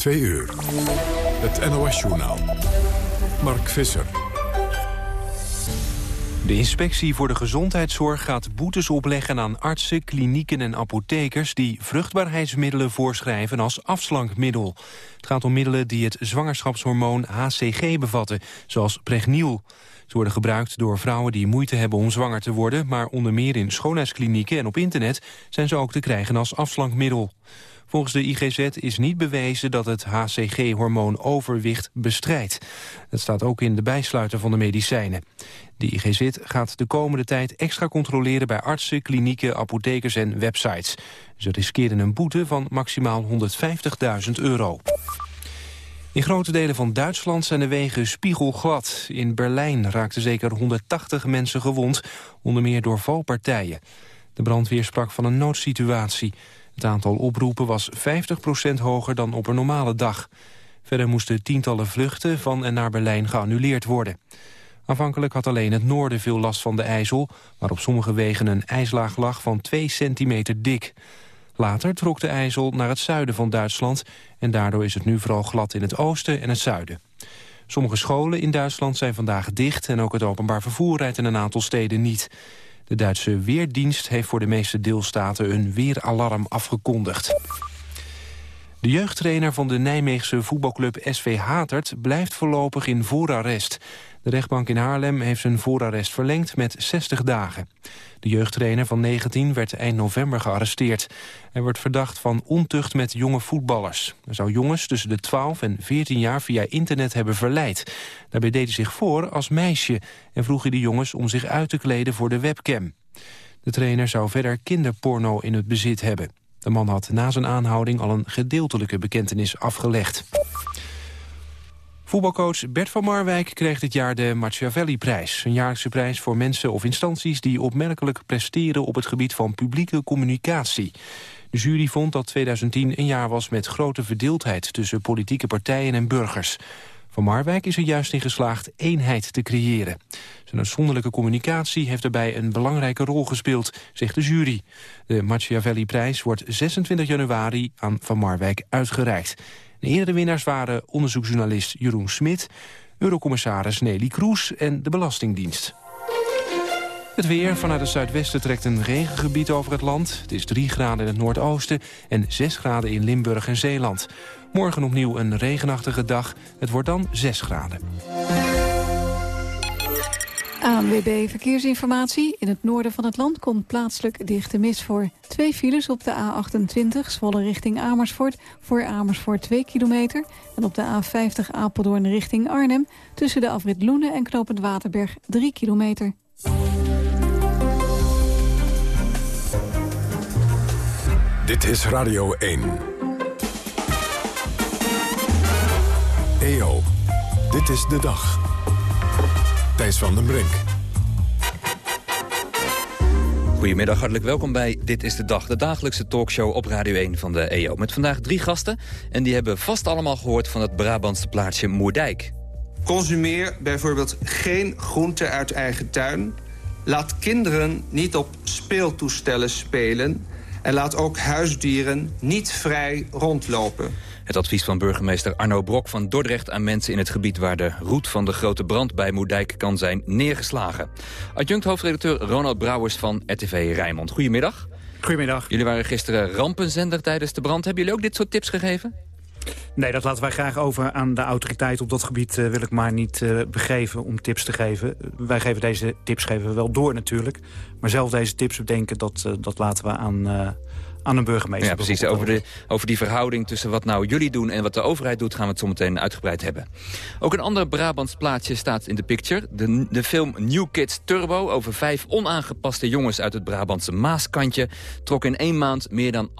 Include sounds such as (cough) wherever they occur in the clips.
Twee uur. Het NOS-journaal. Mark Visser. De inspectie voor de gezondheidszorg gaat boetes opleggen aan artsen, klinieken en apothekers die vruchtbaarheidsmiddelen voorschrijven als afslankmiddel. Het gaat om middelen die het zwangerschapshormoon HCG bevatten, zoals Pregniel. Ze worden gebruikt door vrouwen die moeite hebben om zwanger te worden... maar onder meer in schoonheidsklinieken en op internet zijn ze ook te krijgen als afslankmiddel. Volgens de IGZ is niet bewezen dat het HCG-hormoon overwicht bestrijdt. Dat staat ook in de bijsluiter van de medicijnen. De IGZ gaat de komende tijd extra controleren bij artsen, klinieken, apothekers en websites. Ze riskeren een boete van maximaal 150.000 euro. In grote delen van Duitsland zijn de wegen spiegelglad. In Berlijn raakten zeker 180 mensen gewond, onder meer door valpartijen. De brandweer sprak van een noodsituatie. Het aantal oproepen was 50% hoger dan op een normale dag. Verder moesten tientallen vluchten van en naar Berlijn geannuleerd worden. Aanvankelijk had alleen het noorden veel last van de ijzel... waar op sommige wegen een ijslaag lag van 2 centimeter dik. Later trok de ijzel naar het zuiden van Duitsland... en daardoor is het nu vooral glad in het oosten en het zuiden. Sommige scholen in Duitsland zijn vandaag dicht... en ook het openbaar vervoer rijdt in een aantal steden niet. De Duitse Weerdienst heeft voor de meeste deelstaten een weeralarm afgekondigd. De jeugdtrainer van de Nijmeegse voetbalclub SV Hatert blijft voorlopig in voorarrest. De rechtbank in Haarlem heeft zijn voorarrest verlengd met 60 dagen. De jeugdtrainer van 19 werd eind november gearresteerd. Hij wordt verdacht van ontucht met jonge voetballers. Hij zou jongens tussen de 12 en 14 jaar via internet hebben verleid. Daarbij deed hij zich voor als meisje... en vroeg hij de jongens om zich uit te kleden voor de webcam. De trainer zou verder kinderporno in het bezit hebben. De man had na zijn aanhouding al een gedeeltelijke bekentenis afgelegd. Voetbalcoach Bert van Marwijk kreeg dit jaar de Machiavelli-prijs. Een jaarlijkse prijs voor mensen of instanties die opmerkelijk presteren op het gebied van publieke communicatie. De jury vond dat 2010 een jaar was met grote verdeeldheid tussen politieke partijen en burgers. Van Marwijk is er juist in geslaagd eenheid te creëren. Zijn uitzonderlijke communicatie heeft daarbij een belangrijke rol gespeeld, zegt de jury. De Machiavelli-prijs wordt 26 januari aan Van Marwijk uitgereikt. De eerdere winnaars waren onderzoeksjournalist Jeroen Smit... eurocommissaris Nelly Kroes en de Belastingdienst. Het weer. Vanuit het zuidwesten trekt een regengebied over het land. Het is 3 graden in het noordoosten en 6 graden in Limburg en Zeeland. Morgen opnieuw een regenachtige dag. Het wordt dan 6 graden. ANWB Verkeersinformatie. In het noorden van het land komt plaatselijk dichte mist voor. Twee files op de A28, Zwolle richting Amersfoort... voor Amersfoort 2 kilometer. En op de A50 Apeldoorn richting Arnhem... tussen de afrit Loenen en Knopend Waterberg 3 kilometer. Dit is Radio 1. EO, dit is de dag. Thijs van den Brink. Goedemiddag, hartelijk welkom bij Dit is de Dag, de dagelijkse talkshow op Radio 1 van de EO. Met vandaag drie gasten en die hebben vast allemaal gehoord van het Brabantse plaatsje Moerdijk. Consumeer bijvoorbeeld geen groenten uit eigen tuin. Laat kinderen niet op speeltoestellen spelen. En laat ook huisdieren niet vrij rondlopen. Het advies van burgemeester Arno Brok van Dordrecht aan mensen in het gebied waar de roet van de grote brand bij Moerdijk kan zijn neergeslagen. Adjunct hoofdredacteur Ronald Brouwers van RTV Rijnmond. Goedemiddag. Goedemiddag. Jullie waren gisteren rampenzender tijdens de brand. Hebben jullie ook dit soort tips gegeven? Nee, dat laten wij graag over aan de autoriteit. Op dat gebied uh, wil ik maar niet uh, begeven om tips te geven. Wij geven deze tips geven we wel door natuurlijk. Maar zelf deze tips bedenken, dat, uh, dat laten we aan aan een burgemeester. Ja, precies. Over, de, over die verhouding tussen wat nou jullie doen en wat de overheid doet... gaan we het zometeen uitgebreid hebben. Ook een ander Brabants plaatsje staat in de picture. De, de film New Kids Turbo over vijf onaangepaste jongens... uit het Brabantse Maaskantje trok in één maand meer dan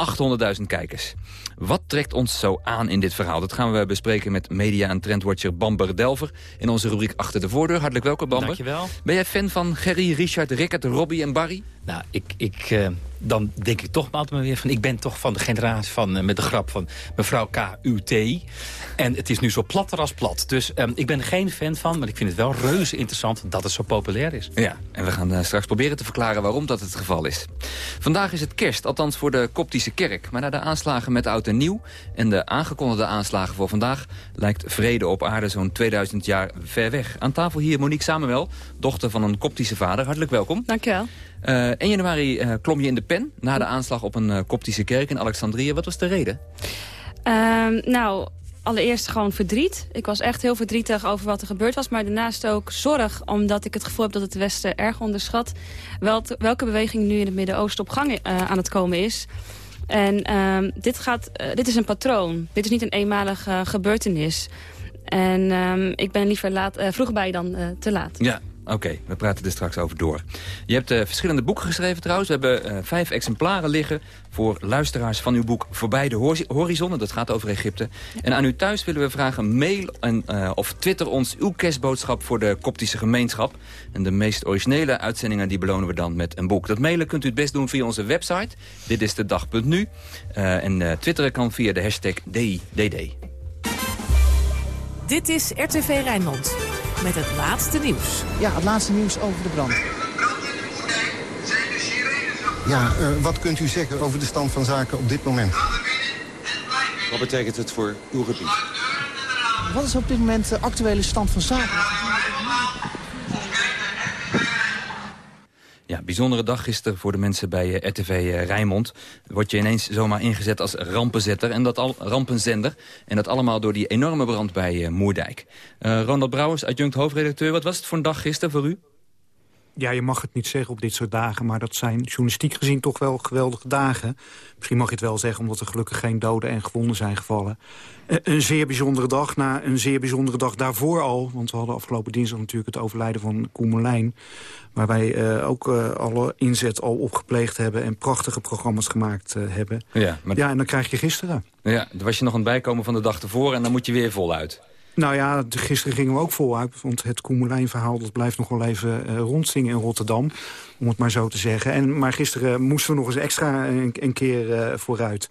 800.000 kijkers. Wat trekt ons zo aan in dit verhaal? Dat gaan we bespreken met media- en trendwatcher Bamber Delver... in onze rubriek Achter de Voordeur. Hartelijk welkom, Bamber. Dankjewel. Ben jij fan van Gerry, Richard, Rickert, Robbie en Barry? Nou, ik, ik, uh, dan denk ik toch altijd maar weer van... ik ben toch van de generatie van, uh, met de grap van mevrouw K.U.T. En het is nu zo platter als plat. Dus um, ik ben er geen fan van, maar ik vind het wel reuze interessant... dat het zo populair is. Ja, en we gaan uh, straks proberen te verklaren waarom dat het geval is. Vandaag is het kerst, althans voor de Koptische kerk. Maar na de aanslagen met oud en nieuw... en de aangekondigde aanslagen voor vandaag... lijkt vrede op aarde zo'n 2000 jaar ver weg. Aan tafel hier Monique Samuel, dochter van een Koptische vader. Hartelijk welkom. Dankjewel. Uh, 1 januari uh, klom je in de pen na de aanslag op een uh, koptische kerk in Alexandrië. Wat was de reden? Uh, nou, allereerst gewoon verdriet. Ik was echt heel verdrietig over wat er gebeurd was. Maar daarnaast ook zorg, omdat ik het gevoel heb dat het Westen erg onderschat... Wel welke beweging nu in het Midden-Oosten op gang aan het komen is. En uh, dit, gaat, uh, dit is een patroon. Dit is niet een eenmalige gebeurtenis. En uh, ik ben liever laat, uh, vroeg bij dan te laat. Ja, Oké, okay, we praten er straks over door. Je hebt uh, verschillende boeken geschreven trouwens. We hebben uh, vijf exemplaren liggen voor luisteraars van uw boek Voorbij de Horizon. Dat gaat over Egypte. Ja. En aan u thuis willen we vragen mail en, uh, of twitter ons uw kerstboodschap voor de koptische gemeenschap. En de meest originele uitzendingen die belonen we dan met een boek. Dat mailen kunt u het best doen via onze website. Dit is de dag.nu. en twitteren kan via de hashtag DIDD. Dit is RTV Rijnmond met het laatste nieuws. Ja, het laatste nieuws over de brand. Ja, uh, wat kunt u zeggen over de stand van zaken op dit moment? Wat betekent het voor uw gebied? Wat is op dit moment de actuele stand van zaken? Ja, bijzondere dag gisteren voor de mensen bij uh, RTV uh, Rijnmond. Word je ineens zomaar ingezet als rampenzetter en dat al, rampenzender. En dat allemaal door die enorme brand bij uh, Moerdijk. Ronald Brouwers, adjunct hoofdredacteur. Wat was het voor een dag gisteren voor u? Ja, je mag het niet zeggen op dit soort dagen... maar dat zijn journalistiek gezien toch wel geweldige dagen. Misschien mag je het wel zeggen omdat er gelukkig geen doden en gewonden zijn gevallen. Een zeer bijzondere dag na een zeer bijzondere dag daarvoor al. Want we hadden afgelopen dinsdag natuurlijk het overlijden van Koemelijn. Waar wij uh, ook uh, alle inzet al opgepleegd hebben... en prachtige programma's gemaakt uh, hebben. Ja, maar... ja, en dan krijg je gisteren. Ja, dan was je nog aan het bijkomen van de dag ervoor... en dan moet je weer voluit. Nou ja, gisteren gingen we ook voluit. Want het Koemelijn-verhaal dat blijft nog wel even uh, rondzingen in Rotterdam. Om het maar zo te zeggen. En, maar gisteren moesten we nog eens extra een, keer uh, vooruit.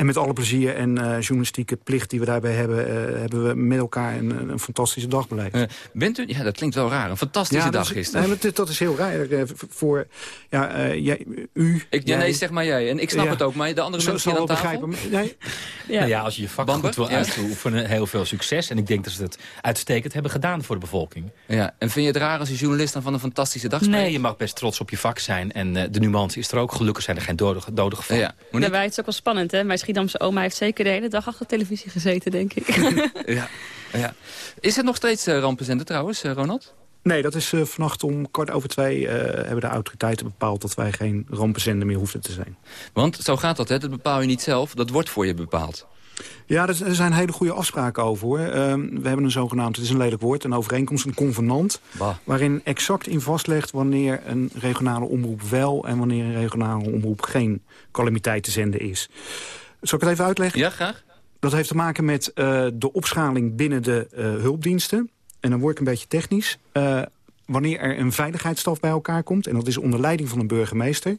En met alle plezier en uh, journalistieke plicht die we daarbij hebben... Uh, hebben we met elkaar een, een fantastische dag beleefd. Uh, bent u, ja, dat klinkt wel raar. Een fantastische ja, dag is, gisteren. Nee, dat, dat is heel raar. voor ja, jij, u... Ik, ja, nee, zeg maar jij. En ik snap ja, het ook, maar de andere zo, mensen aan tafel... Begrijpen. Nee. Ja. Nou ja, als je je vak Bamber, goed wil uitoefenen, heel veel succes. En ik denk dat ze het uitstekend hebben gedaan voor de bevolking. Ja, en vind je het raar als je journalist dan van een fantastische dag spreekt? Nee, je mag best trots op je vak zijn. En de nuance is er ook. Gelukkig zijn er geen doden, doden gevallen. Ja. Daarbij is het ook wel spannend, hè? Mijn Schiedamse oma heeft zeker de hele dag achter televisie gezeten, denk ik. (laughs) ja, ja. Is het nog steeds uh, rampenzender trouwens, uh, Ronald? Nee, dat is uh, vannacht om kwart over twee uh, hebben de autoriteiten bepaald... dat wij geen rampenzender meer hoefden te zijn. Want zo gaat dat, hè? Dat bepaal je niet zelf, dat wordt voor je bepaald. Ja, er zijn hele goede afspraken over. hoor. Uh, we hebben een zogenaamd, het is een lelijk woord, een overeenkomst, een convenant... Bah. waarin exact in vastlegt wanneer een regionale omroep wel... en wanneer een regionale omroep geen calamiteit te zenden is. Zal ik het even uitleggen? Ja, graag. Dat heeft te maken met uh, de opschaling binnen de uh, hulpdiensten. En dan word ik een beetje technisch. Uh, wanneer er een veiligheidsstaf bij elkaar komt... en dat is onder leiding van een burgemeester...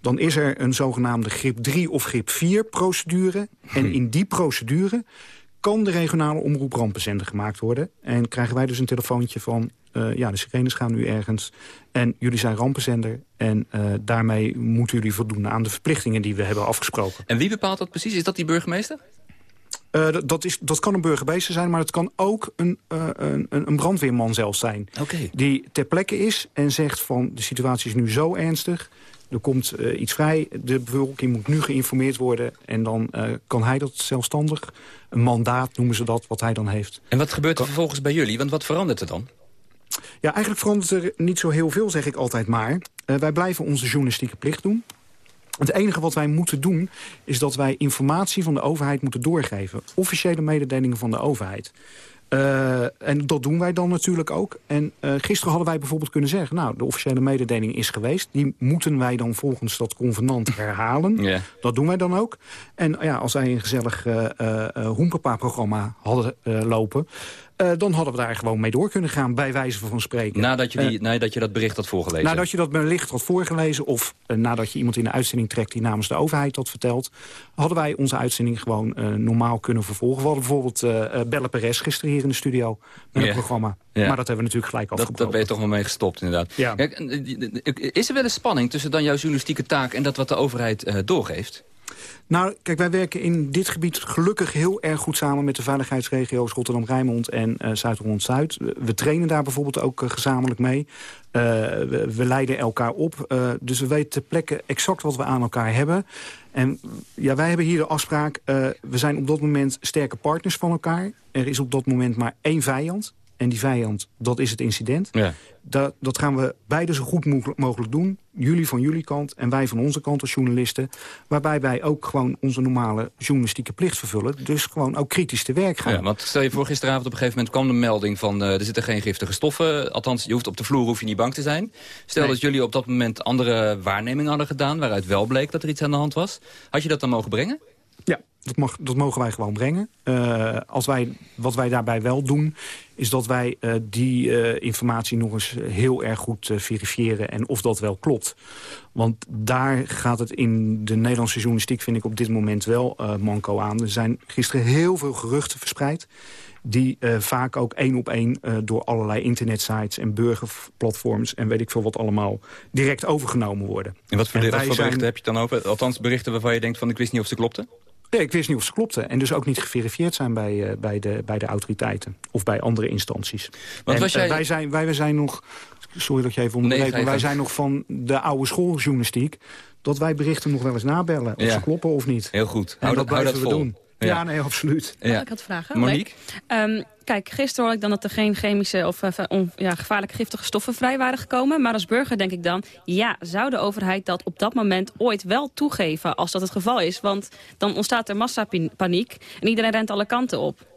dan is er een zogenaamde grip 3 of grip 4 procedure. En in die procedure kan de regionale omroep rampenzender gemaakt worden. En krijgen wij dus een telefoontje van... Uh, ja, de sirenes gaan nu ergens en jullie zijn rampenzender... en uh, daarmee moeten jullie voldoen aan de verplichtingen die we hebben afgesproken. En wie bepaalt dat precies? Is dat die burgemeester? Uh, dat, is, dat kan een burgemeester zijn, maar het kan ook een, uh, een, een brandweerman zelf zijn. Okay. Die ter plekke is en zegt van de situatie is nu zo ernstig... er komt uh, iets vrij, de bevolking moet nu geïnformeerd worden... en dan kan hij dat zelfstandig, een mandaat noemen ze dat, wat hij dan heeft. En wat gebeurt er vervolgens bij jullie? Want wat verandert er dan? Ja, eigenlijk verandert er niet zo heel veel, zeg ik altijd maar. wij blijven onze journalistieke plicht doen... Het enige wat wij moeten doen is dat wij informatie van de overheid moeten doorgeven. Officiële mededelingen van de overheid. Uh, en dat doen wij dan natuurlijk ook. En uh, gisteren hadden wij bijvoorbeeld kunnen zeggen... nou, de officiële mededeling is geweest. Die moeten wij dan volgens dat convenant herhalen. Yeah. Dat doen wij dan ook. En ja, als wij een gezellig uh, Hoenpapa-programma hadden lopen... Uh, dan hadden we daar gewoon mee door kunnen gaan, bij wijze van spreken. Nadat je, die, uh, nadat je dat bericht had voorgelezen? Nadat je dat bericht had voorgelezen... of uh, nadat je iemand in de uitzending trekt die namens de overheid dat vertelt... hadden wij onze uitzending gewoon normaal kunnen vervolgen. We hadden bijvoorbeeld Belle Perez gisteren hier in de studio met een programma. Ja. Maar dat hebben we natuurlijk gelijk afgebroken. Dat, dat ben je toch wel mee gestopt, inderdaad. Ja. Kijk, is er wel een spanning tussen dan jouw journalistieke taak... en dat wat de overheid doorgeeft? Nou, kijk, wij werken in dit gebied gelukkig heel erg goed samen... met de veiligheidsregio's Rotterdam-Rijnmond en uh, Zuid-Holland-Zuid. We trainen daar bijvoorbeeld ook uh, gezamenlijk mee. We, we, leiden elkaar op. dus we weten ter plekke exact wat we aan elkaar hebben. En ja, wij hebben hier de afspraak... we zijn op dat moment sterke partners van elkaar. Er is op dat moment maar één vijand. En die vijand, dat is het incident. Ja. Dat, dat gaan we beide zo goed mogelijk doen. Jullie van jullie kant en wij van onze kant als journalisten. Waarbij wij ook gewoon onze normale journalistieke plicht vervullen. Dus gewoon ook kritisch te werk gaan. Ja, want stel je voor gisteravond op een gegeven moment kwam de melding van... Uh, er zitten geen giftige stoffen. Althans, je hoeft op de vloer hoef je niet bang te zijn. Stel dat jullie op dat moment andere waarnemingen hadden gedaan... waaruit wel bleek dat er iets aan de hand was. Had je dat dan mogen brengen? Dat, mag, dat mogen wij gewoon brengen. Uh, als wij, wat wij daarbij wel doen, is dat wij uh, die uh, informatie nog eens heel erg goed verifiëren... en of dat wel klopt. Want daar gaat het in de Nederlandse journalistiek, vind ik op dit moment wel manco aan. Er zijn gisteren heel veel geruchten verspreid die uh, vaak ook één op één uh, door allerlei internetsites en burgerplatforms... en weet ik veel wat allemaal direct overgenomen worden. En wat voor, en wat voor berichten zijn... heb je dan over? Althans berichten waarvan je denkt van ik wist niet of ze klopten? Nee, ik wist niet of ze klopten. En dus ook niet geverifieerd zijn bij, uh, bij, de, bij de autoriteiten. Of bij andere instanties. Want en, jij... wij, zijn, wij, wij zijn nog... Sorry dat je even onderbreekt, nee, maar wij zijn nog van de oude schooljournalistiek... dat wij berichten nog wel eens nabellen. Of ja. ze kloppen of niet. Heel goed. En hou dat, dat blijven we vol. doen. Ja, nee, absoluut. Ja. Ik had vragen. Monique? Um, kijk, gisteren hoorde ik dan dat er geen chemische of uh, on, ja, gevaarlijke giftige stoffen vrij waren gekomen. Maar als burger denk ik dan, ja, zou de overheid dat op dat moment ooit wel toegeven als dat het geval is? Want dan ontstaat er massapaniek en iedereen rent alle kanten op.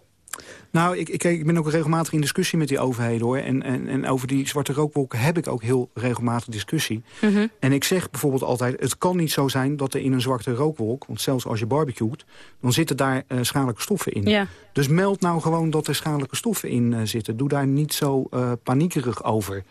Nou, ik, ik, ik, ben ook regelmatig in discussie met die overheden, hoor. En, en, en over die zwarte rookwolken heb ik ook heel regelmatig discussie. Mm -hmm. En ik zeg bijvoorbeeld altijd, het kan niet zo zijn dat er in een zwarte rookwolk... want zelfs als je barbecuet, dan zitten daar uh, schadelijke stoffen in. Ja. Dus meld nou gewoon dat er schadelijke stoffen in uh, zitten. Doe daar niet zo uh, paniekerig over.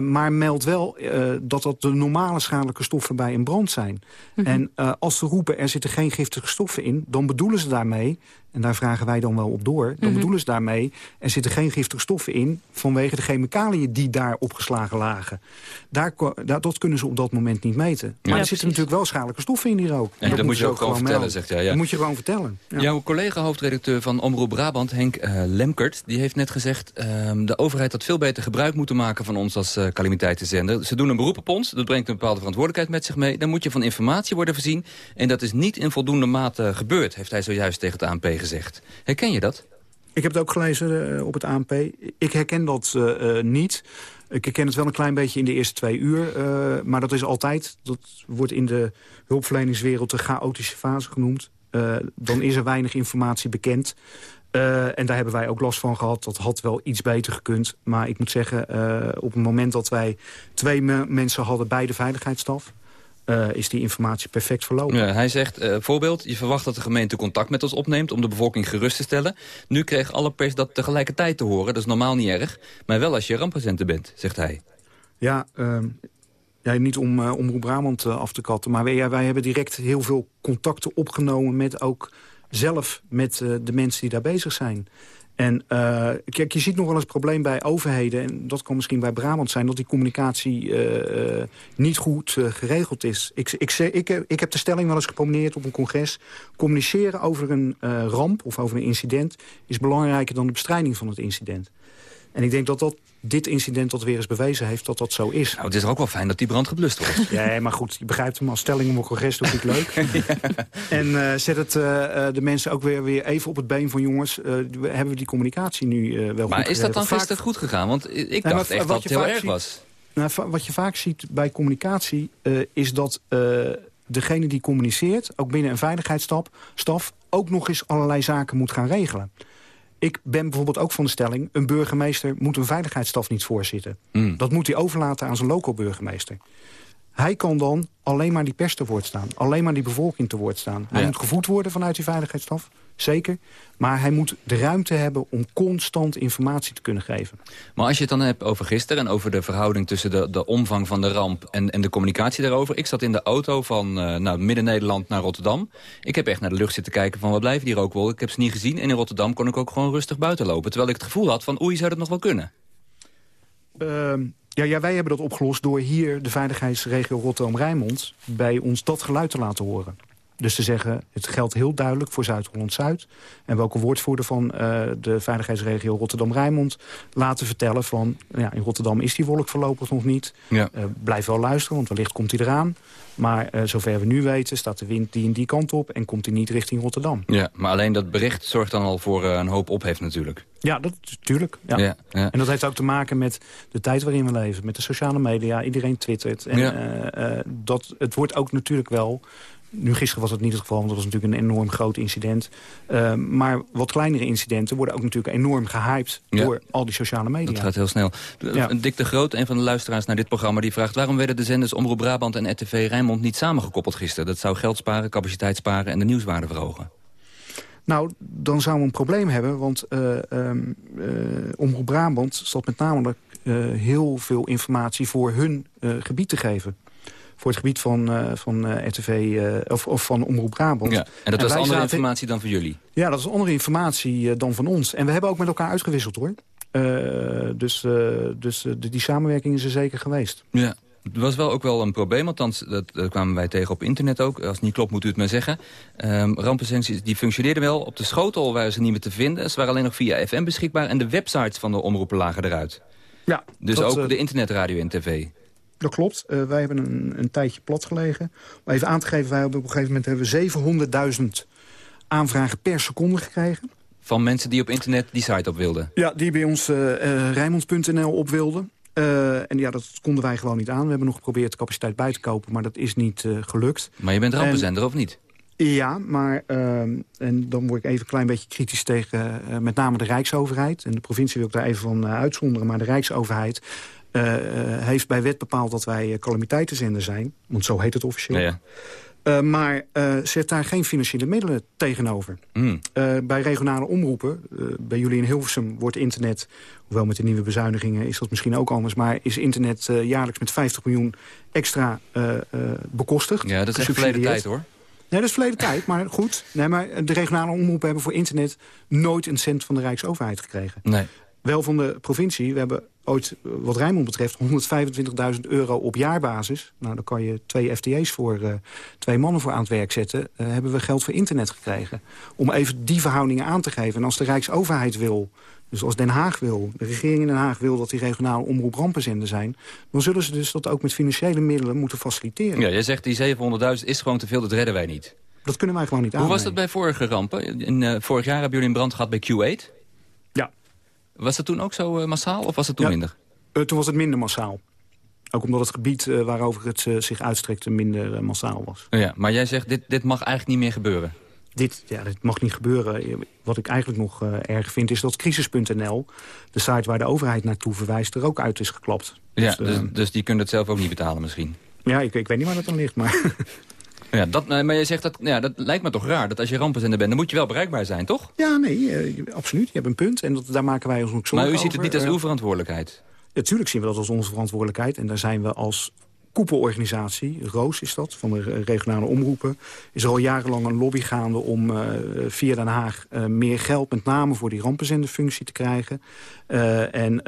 Maar meld wel dat dat de normale schadelijke stoffen bij een brand zijn. Mm -hmm. En als ze roepen, er zitten geen giftige stoffen in... dan bedoelen ze daarmee en daar vragen wij dan wel op door. Dan mm -hmm. Bedoelen ze daarmee, er zitten geen giftige stoffen in... vanwege de chemicaliën die daar opgeslagen lagen. Daar, daar, dat kunnen ze op dat moment niet meten. Maar ja, er zitten natuurlijk wel schadelijke stoffen in die rook. En dat, dat moet je ook gewoon vertellen, melden. zegt hij. Ja. Dat moet je gewoon vertellen. Ja. Jouw collega-hoofdredacteur van Omroep Brabant, Henk uh, Lemkert... die heeft net gezegd, uh, de overheid had veel beter gebruik moeten maken... van ons als uh, calamiteitenzender. Ze doen een beroep op ons, dat brengt een bepaalde verantwoordelijkheid met zich mee. Dan moet je van informatie worden voorzien. En dat is niet in voldoende mate gebeurd, heeft hij zojuist tegen het ANP gezegd. Herken je dat? Ik heb het ook gelezen uh, op het ANP. Ik herken dat uh, uh, niet. Ik herken het wel een klein beetje in de eerste twee uur. maar dat is altijd, dat wordt in de hulpverleningswereld de chaotische fase genoemd. dan is er weinig informatie bekend. en daar hebben wij ook last van gehad. Dat had wel iets beter gekund. Maar ik moet zeggen, op het moment dat wij twee mensen hadden bij de veiligheidsstaf... Uh, is die informatie perfect verlopen. Ja, hij zegt, uh, voorbeeld, je verwacht dat de gemeente contact met ons opneemt... om de bevolking gerust te stellen. Nu kreeg alle pers dat tegelijkertijd te horen. Dat is normaal niet erg. Maar wel als je ramprecenter bent, zegt hij. Ja, uh, ja niet om uh, Omroep Brabant af te katten... maar wij, wij hebben direct heel veel contacten opgenomen... met ook zelf met de mensen die daar bezig zijn. En uh, kijk, je ziet nog wel eens probleem bij overheden... en dat kan misschien bij Brabant zijn... dat die communicatie uh, uh, niet goed geregeld is. Ik, ik, ik, ik, heb de stelling wel eens gepromoneerd op een congres. Communiceren over een ramp of over een incident... is belangrijker dan de bestrijding van het incident. En ik denk dat dat dit incident dat weer eens bewezen heeft dat dat zo is. Nou, het is ook wel fijn dat die brand geblust wordt. (laughs) ja, maar goed, je begrijpt hem als stelling om een congres doe ik leuk. (laughs) En uh, zet het uh, de mensen ook weer, weer even op het been van jongens, uh, hebben we die communicatie nu wel maar goed Maar is dat dan gisteren goed gegaan? Want ik dacht echt dat het heel erg ziet, was. Nou, wat je vaak ziet bij communicatie is dat degene die communiceert, ook binnen een veiligheidsstaf, ook nog eens allerlei zaken moet gaan regelen. Ik ben bijvoorbeeld ook van de stelling... een burgemeester moet een veiligheidsstaf niet voorzitten. Mm. Dat moet hij overlaten aan zijn local burgemeester. Hij kan dan alleen maar die pers te woord staan. Alleen maar die bevolking te woord staan. Hij Ja. moet gevoed worden vanuit die veiligheidsstaf. Zeker. Maar hij moet de ruimte hebben om constant informatie te kunnen geven. Maar als je het dan hebt over gisteren... en over de verhouding tussen de, de omvang van de ramp en, en de communicatie daarover... ik zat in de auto van eh, nou, Midden-Nederland naar Rotterdam. Ik heb echt naar de lucht zitten kijken van wat blijven die rookwolken. Ik heb ze niet gezien en in Rotterdam kon ik ook gewoon rustig buiten lopen. Terwijl ik het gevoel had van oei, zou dat nog wel kunnen? Ehm, ja, ja, wij hebben dat opgelost door hier de veiligheidsregio Rotterdam-Rijnmond... bij ons dat geluid te laten horen. Dus te zeggen, het geldt heel duidelijk voor Zuid-Holland-Zuid. En welke woordvoerder van eh, de veiligheidsregio Rotterdam-Rijnmond... laten vertellen van, ja, in Rotterdam is die wolk voorlopig nog niet. Ja. Eh, blijf wel luisteren, want wellicht komt hij eraan. Maar eh, zover we nu weten staat de wind die en die kant op... en komt hij niet richting Rotterdam. Ja, maar alleen dat bericht zorgt dan al voor een hoop ophef natuurlijk. Ja, dat natuurlijk. Ja. Ja, ja. En dat heeft ook te maken met de tijd waarin we leven. Met de sociale media, iedereen twittert. En Ja. dat, het wordt ook natuurlijk wel... Nu gisteren was het niet het geval, want dat was natuurlijk een enorm groot incident. Eh, maar wat kleinere incidenten worden ook natuurlijk enorm gehyped... Ja. door al die sociale media. Dat gaat heel snel. Ja. Dick de Groot, een van de luisteraars naar dit programma... die vraagt waarom werden de zenders Omroep Brabant en RTV Rijnmond niet samengekoppeld gisteren? Dat zou geld sparen, capaciteit sparen en de nieuwswaarde verhogen. Nou, dan zou we een probleem hebben, want eh ehm, eh, Omroep Brabant zat met name eh, heel veel informatie voor hun eh, gebied te geven. Voor het gebied van, eh, van eh, RTV eh, of, of van Omroep Brabant. Ja. En dat was andere zaten- informatie dan voor jullie? Ja, dat is andere informatie dan van ons. En we hebben ook met elkaar uitgewisseld, hoor. Dus dus die, samenwerking is er zeker geweest. Ja. Het was wel ook wel een probleem, althans dat, dat kwamen wij tegen op internet ook. Als het niet klopt moet u het maar zeggen. Um, rampensensies die functioneerden wel. Op de schotel waren ze niet meer te vinden. Ze waren alleen nog via FM beschikbaar. En de websites van de omroepen lagen eruit. Ja, Dus dat, ook de internetradio en tv. Dat klopt. Eh, wij hebben een, een tijdje plat gelegen. Om even aan te geven, wij hebben op een gegeven moment hebben we 700.000 aanvragen per seconde gekregen. Van mensen die op internet die site op wilden. Ja, die bij ons uh, uh, Rijnmond.nl op wilden. Uh, en ja, dat konden wij gewoon niet aan. We hebben nog geprobeerd de capaciteit bij te kopen, maar dat is niet uh, gelukt. Maar je bent rampenzender, of niet? Ja, maar uh, en dan word ik even een klein beetje kritisch tegen met name de Rijksoverheid. En de provincie wil ik daar even van uitzonderen. Maar de Rijksoverheid uh, heeft bij wet bepaald dat wij calamiteitenzender zijn. Want zo heet het officieel. Ja, ja. Maar zet daar geen financiële middelen tegenover. Mm. Uh, bij regionale omroepen, bij jullie in Hilversum wordt internet... hoewel met de nieuwe bezuinigingen is dat misschien ook anders... maar is internet jaarlijks met 50 miljoen extra bekostigd. Ja, dat is echt verleden tijd hoor. Nee, dat is verleden tijd, maar goed. Nee, maar de regionale omroepen hebben voor internet... nooit een cent van de Rijksoverheid gekregen. Nee. Wel van de provincie. We hebben ooit, wat Rijnmond betreft, 125.000 euro op jaarbasis. Nou, daar kan je twee FTE's voor, uh, twee mannen voor aan het werk zetten. Uh, hebben we geld voor internet gekregen. Om even die verhoudingen aan te geven. En als de Rijksoverheid wil, dus als Den Haag wil... de regering in Den Haag wil dat die regionale omroep rampenzender zijn... dan zullen ze dus dat ook met financiële middelen moeten faciliteren. Ja, jij zegt die 700.000 is gewoon te veel, dat redden wij niet. Dat kunnen wij gewoon niet aan. Hoe was dat bij vorige rampen? In, uh, vorig jaar hebben jullie een brand gehad bij Q8? Was dat toen ook zo uh, massaal of was het toen ja, minder? Uh, toen was het minder massaal. Ook omdat het gebied uh, waarover het zich uitstrekte minder massaal was. Ja, maar jij zegt dit, dit mag eigenlijk niet meer gebeuren. Dit, ja, dit mag niet gebeuren. Wat ik eigenlijk nog erg vind is dat crisis.nl... de site waar de overheid naartoe verwijst, er ook uit is geklapt. Ja, dus, dus, dus die kunnen het zelf ook niet betalen misschien? Ja, ik, ik weet niet waar dat aan ligt, maar... (laughs) Ja, dat, maar je zegt dat, ja, dat lijkt me toch raar. Dat als je rampenzender bent, dan moet je wel bereikbaar zijn, toch? Ja, nee, uh, absoluut. Je hebt een punt. En dat, daar maken wij ons ook zorgen Maar u ziet over. het niet als uw verantwoordelijkheid? Natuurlijk zien we dat als onze verantwoordelijkheid. En daar zijn we als koepelorganisatie, Roos is dat, van de regionale omroepen... is er al jarenlang een lobby gaande om uh, via Den Haag uh, meer geld... met name voor die rampenzenderfunctie te krijgen. Uh, en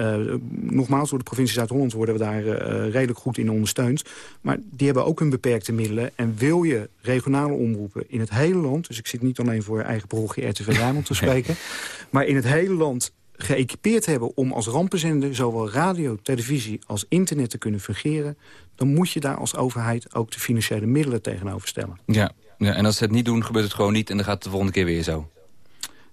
nogmaals, door de provincie Zuid-Holland worden we daar redelijk goed in ondersteund. Maar die hebben ook hun beperkte middelen. En wil je regionale omroepen in het hele land... dus ik zit niet alleen voor eigen parochie RTV Rijnmond te spreken... maar in het hele land geëquipeerd hebben om als rampenzender... zowel radio, televisie als internet te kunnen fungeren... dan moet je daar als overheid ook de financiële middelen tegenover stellen. Ja, ja en als ze het niet doen, gebeurt het gewoon niet... en dan gaat het de volgende keer weer zo.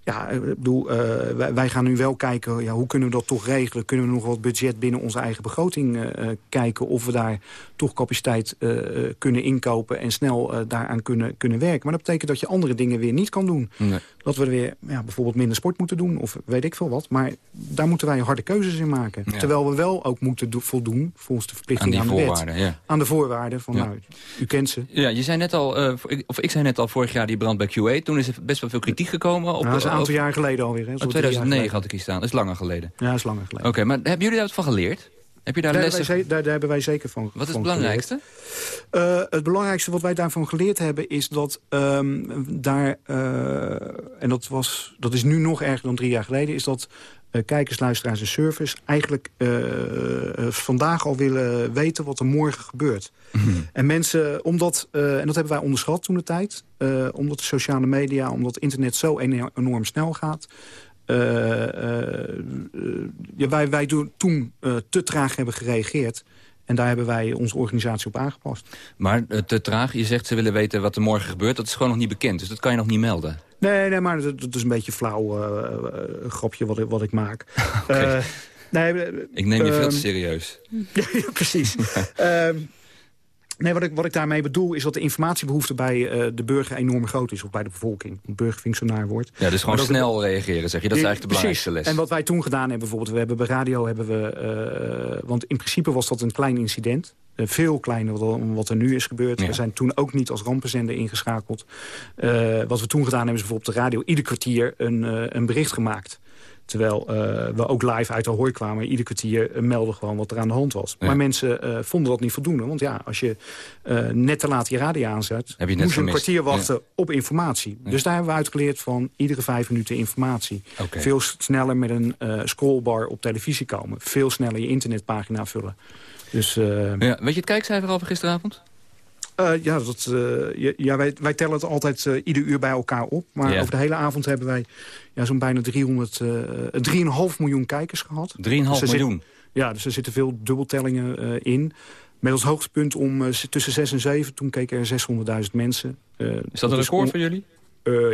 Ja, ik bedoel, eh, wij, wij, gaan nu wel kijken, ja, hoe kunnen we dat toch regelen? Kunnen we nog wat budget binnen onze eigen begroting uh, kijken... of we daar toch capaciteit uh, kunnen inkopen en snel daaraan kunnen, kunnen werken. Maar dat betekent dat je andere dingen weer niet kan doen. Nee. Dat we weer ja, bijvoorbeeld minder sport moeten doen of weet ik veel wat. Maar daar moeten wij harde keuzes in maken. Ja. Terwijl we wel ook moeten voldoen, volgens de verplichting aan, aan de wet. Ja. Aan de voorwaarden van, nou, u kent ze. Ja, je zei net al, of ik zei net al vorig jaar die brand bij Q8. Toen is er best wel veel kritiek gekomen op... Nou, een aantal jaar geleden alweer. Hè? 2009 had ik hier staan. Dat is langer geleden. Ja, dat is langer geleden. Oké, maar hebben jullie daar wat van geleerd? Heb je daar, daar lessen... Wij, daar, daar, hebben wij zeker van Wat is het belangrijkste? Uh, het belangrijkste wat wij daarvan geleerd hebben is dat um, daar... Uh, en dat, was, dat is nu nog erger dan drie jaar geleden... is dat uh, kijkers, luisteraars en service eigenlijk vandaag al willen weten wat er morgen gebeurt. Mm -hmm. En mensen, omdat, en dat hebben wij onderschat toen de tijd... omdat de sociale media, omdat internet zo enorm snel gaat... Uh, uh, ja, wij, wij doen, toen te traag hebben gereageerd. En daar hebben wij onze organisatie op aangepast. Maar te traag, je zegt ze willen weten wat er morgen gebeurt. Dat is gewoon nog niet bekend, dus dat kan je nog niet melden. Nee, nee maar dat, dat is een beetje een flauw grapje wat, wat ik maak. (laughs) okay. nee, ik neem je veel te serieus. (laughs) ja, ja, precies. (laughs) Nee, wat ik, wat ik daarmee bedoel is dat de informatiebehoefte bij uh, de burger enorm groot is. Of bij de bevolking. De burger vind ik zo naar woord. Ja, dus gewoon snel reageren, zeg je. Dat is eigenlijk de belangrijkste les. En wat wij toen gedaan hebben, bijvoorbeeld, we hebben bij radio hebben we... Uh, want in principe was dat een klein incident. Uh, veel kleiner dan wat er nu is gebeurd. Ja. We zijn toen ook niet als rampenzender ingeschakeld. wat we toen gedaan hebben is bijvoorbeeld op de radio... ieder kwartier een, een bericht gemaakt. Terwijl uh, we ook live uit de hooi kwamen. Ieder kwartier uh, melden gewoon wat er aan de hand was. Ja. Maar mensen uh, vonden dat niet voldoende. Want ja, als je net te laat je radio aanzet... Heb je moest je een kwartier wachten ja. op informatie. Ja. Dus daar hebben we uitgeleerd van iedere vijf minuten informatie. Okay. Veel sneller met een scrollbar op televisie komen. Veel sneller je internetpagina vullen. Dus, ja. Weet je het kijkcijfer al van gisteravond? Uh, ja, dat, uh, ja wij, wij, tellen het altijd uh, ieder uur bij elkaar op. Maar over de hele avond hebben wij ja, zo'n bijna 300, 3,5 miljoen kijkers gehad. 3,5 dus miljoen? Zit, ja, dus er zitten veel dubbeltellingen in. Met als hoogtepunt om tussen 6 en 7, toen keken er 600.000 mensen. is dat een record voor jullie?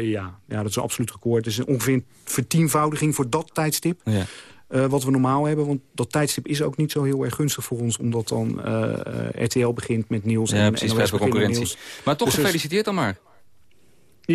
ja. ja, dat is een absoluut record. Het is ongeveer een vertienvoudiging voor dat tijdstip. Ja. Uh, wat we normaal hebben. Want dat tijdstip is ook niet zo heel erg gunstig voor ons. Omdat dan uh, RTL begint met nieuws. Ja, en, precies, en concurrentie. Maar toch dus gefeliciteerd dan maar.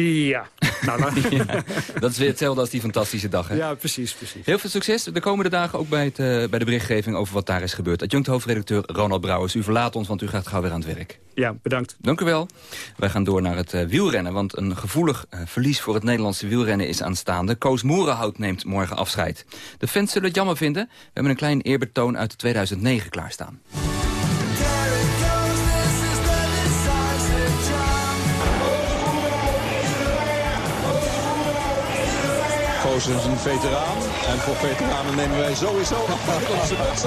Ja. Nou, nou. (laughs) ja. Dat is weer hetzelfde als die fantastische dag, hè? Ja, precies, precies. Heel veel succes de komende dagen ook bij, het, uh, bij de berichtgeving over wat daar is gebeurd. Adjunct hoofdredacteur Ronald Brouwers, u verlaat ons, want u gaat gauw weer aan het werk. Ja, bedankt. Dank u wel. Wij gaan door naar het uh, wielrennen, want een gevoelig uh, verlies voor het Nederlandse wielrennen is aanstaande. Koos Moerenhout neemt morgen afscheid. De fans zullen het jammer vinden. We hebben een klein eerbetoon uit 2009 klaarstaan. Koos is een veteraan. En voor veteranen nemen wij sowieso onze best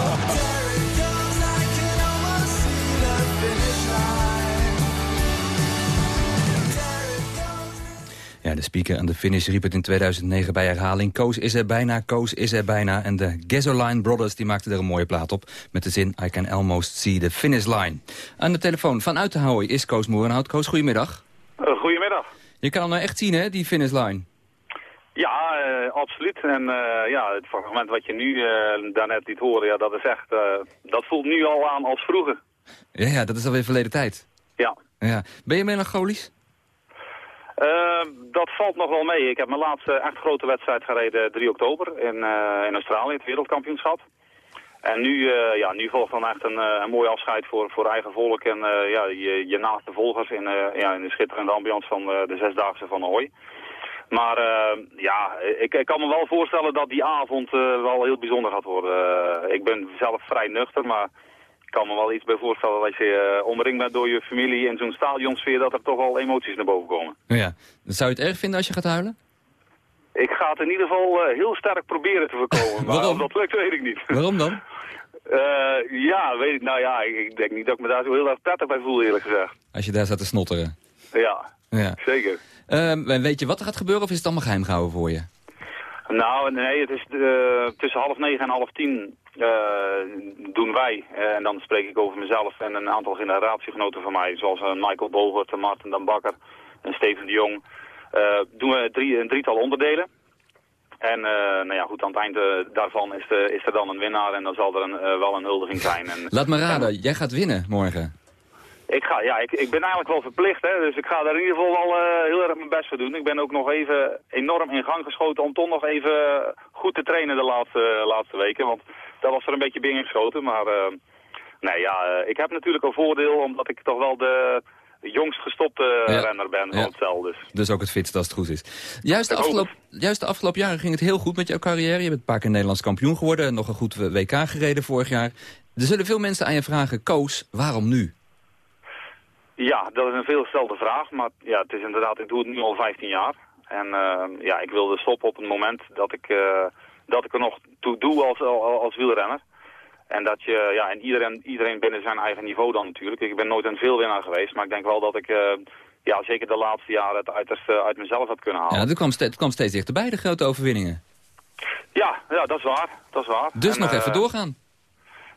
Ja, de speaker aan de finish riep het in 2009 bij herhaling. Koos is er bijna, Koos is er bijna. En de Gasoline Brothers die maakten er een mooie plaat op. Met de zin, I can almost see the finish line. Aan de telefoon vanuit de Hooi is Koos Moerenhout. Koos, goedemiddag. Uh, goedemiddag. Je kan hem nou echt zien, hè, die finish line. Ja, uh, absoluut. En uh, ja, het fragment wat je nu uh, daarnet liet horen, ja, dat is echt, dat voelt nu al aan als vroeger. Ja, ja, dat is alweer verleden tijd. Ja. ja. Ben je melancholisch? dat valt nog wel mee. Ik heb mijn laatste echt grote wedstrijd gereden 3 oktober in, in Australië, het wereldkampioenschap. En nu, ja, nu volgt dan echt een, een mooi afscheid voor, voor eigen volk en ja, je, je naaste volgers in, ja, in de schitterende ambiance van de Zesdaagse van Ahoy. Maar uh, ja, ik, ik, kan me wel voorstellen dat die avond uh, wel heel bijzonder gaat worden. Uh, ik ben zelf vrij nuchter, maar ik kan me wel iets bij voorstellen dat je omringd bent door je familie in zo'n stadionsfeer, dat er toch al emoties naar boven komen. Ja, zou je het erg vinden als je gaat huilen? Ik ga het in ieder geval heel sterk proberen te voorkomen. (laughs) maar dat lukt, weet ik niet. Waarom dan? (laughs) ja, weet ik, nou ja, ik, ik, denk niet dat ik me daar zo heel erg prettig bij voel, eerlijk gezegd. Als je daar staat te snotteren? Ja, ja. zeker. Uh, weet je wat er gaat gebeuren of is het allemaal geheim gehouden voor je? Nou, nee, het is uh, tussen half negen en half tien uh, doen wij, en dan spreek ik over mezelf en een aantal generatiegenoten van mij, zoals Michael Bolgert, Martin Dan Bakker en Steven de Jong, doen we drie, een drietal onderdelen. En nou ja, goed, aan het eind daarvan is, de, is er dan een winnaar en dan zal er een, wel een huldiging zijn. En, Laat me raden, jij gaat winnen morgen. Ik, ga, ja, ik, ik ben eigenlijk wel verplicht, hè, dus ik ga daar in ieder geval wel heel erg mijn best voor doen. Ik ben ook nog even enorm in gang geschoten om toch nog even goed te trainen de laatste, laatste weken. Want dat was er een beetje binnen geschoten, maar... Nee, ja, ik heb natuurlijk een voordeel omdat ik toch wel de jongst gestopte renner ben van het cel. Dus. dus ook het fitst als het goed is. Juist de, afgelopen, juist de afgelopen jaren ging het heel goed met jouw carrière. Je bent een paar keer Nederlands kampioen geworden. Nog een goed WK gereden vorig jaar. Er zullen veel mensen aan je vragen, Koos, waarom nu? Ja, dat is een veelgestelde vraag. Maar ja, het is inderdaad, ik doe het nu al 15 jaar. En ja, ik wilde stoppen op het moment dat ik, dat ik er nog toe doe als, als wielrenner. En dat je, ja, en iedereen, iedereen binnen zijn eigen niveau dan natuurlijk. Ik ben nooit een veelwinnaar geweest, maar ik denk wel dat ik, uh, ja, zeker de laatste jaren het uiterste uit mezelf heb kunnen halen. Ja, het kwam, het kwam steeds dichterbij, de grote overwinningen. Ja, ja, dat is waar. Dat is waar. Dus nog even doorgaan.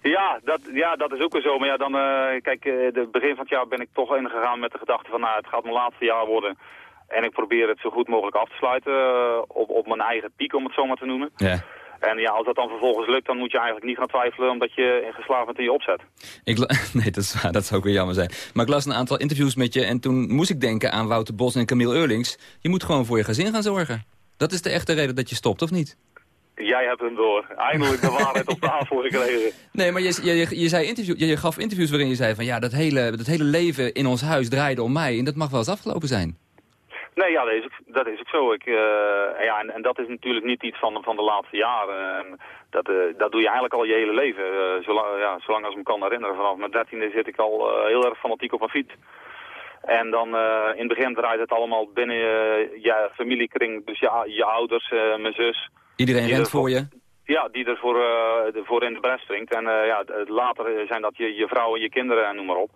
Ja dat, ja, dat is ook weer zo. Maar ja, dan, uh, kijk, de begin van het jaar ben ik toch ingegaan met de gedachte van, nou, het gaat mijn laatste jaar worden. En ik probeer het zo goed mogelijk af te sluiten op, op mijn eigen piek, om het zo maar te noemen. Ja. En ja, als dat dan vervolgens lukt, dan moet je eigenlijk niet gaan twijfelen omdat je geslaagd bent in je opzet. Ik, (laughs) nee, dat, is, dat zou ook weer jammer zijn. Maar ik las een aantal interviews met je en toen moest ik denken aan Wouter Bos en Camille Eurlings. Je moet gewoon voor je gezin gaan zorgen. Dat is de echte reden dat je stopt, of niet? Jij hebt hem door. Eindelijk de waarheid op tafel gekregen. (laughs) Nee, maar je, je, je, zei interview, je, je gaf interviews waarin je zei van ja, dat hele, dat hele leven in ons huis draaide om mij en dat mag wel eens afgelopen zijn. Nee, ja, dat is ook, dat is ook zo. Ik, uh, ja, en, en, dat is natuurlijk niet iets van, van de laatste jaren. En dat, uh, dat doe je eigenlijk al je hele leven. Uh, zolang, ja, zolang als ik me kan herinneren. Vanaf mijn dertiende zit ik al heel erg fanatiek op een fiets. En dan in het begin draait het allemaal binnen je familiekring. Dus ja, je ouders, mijn zus. Iedereen rent voor je? Ja, die er voor, voor in de bres springt. En ja, later zijn dat je, je vrouw en je kinderen en noem maar op.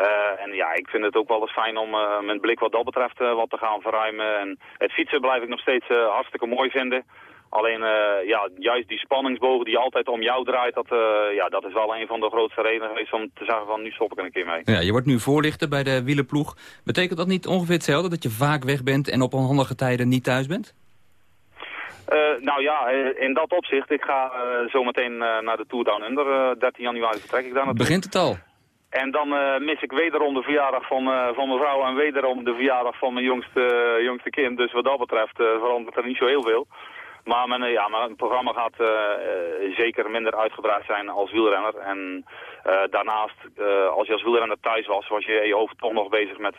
Uh, en ja, ik vind het ook wel eens fijn om mijn blik wat dat betreft wat te gaan verruimen. En het fietsen blijf ik nog steeds hartstikke mooi vinden. Alleen, ja, juist die spanningsbogen die altijd om jou draait, dat, ja, dat is wel een van de grootste redenen geweest om te zeggen van nu stop ik er een keer mee. Ja, je wordt nu voorlichter bij de wielenploeg. Betekent dat niet ongeveer hetzelfde, dat je vaak weg bent en op onhandige tijden niet thuis bent? Nou ja, in dat opzicht, ik ga zometeen naar de Tour Down Under. 13 januari vertrek ik daar naartoe. Begint het al? En dan uh, mis ik wederom de verjaardag van, uh, van mijn vrouw en wederom de verjaardag van mijn jongste, uh, jongste kind. Dus wat dat betreft verandert er niet zo heel veel. Maar mijn, ja, mijn programma gaat zeker minder uitgebreid zijn als wielrenner. En daarnaast, als je als wielrenner thuis was, was je in je hoofd toch nog bezig met,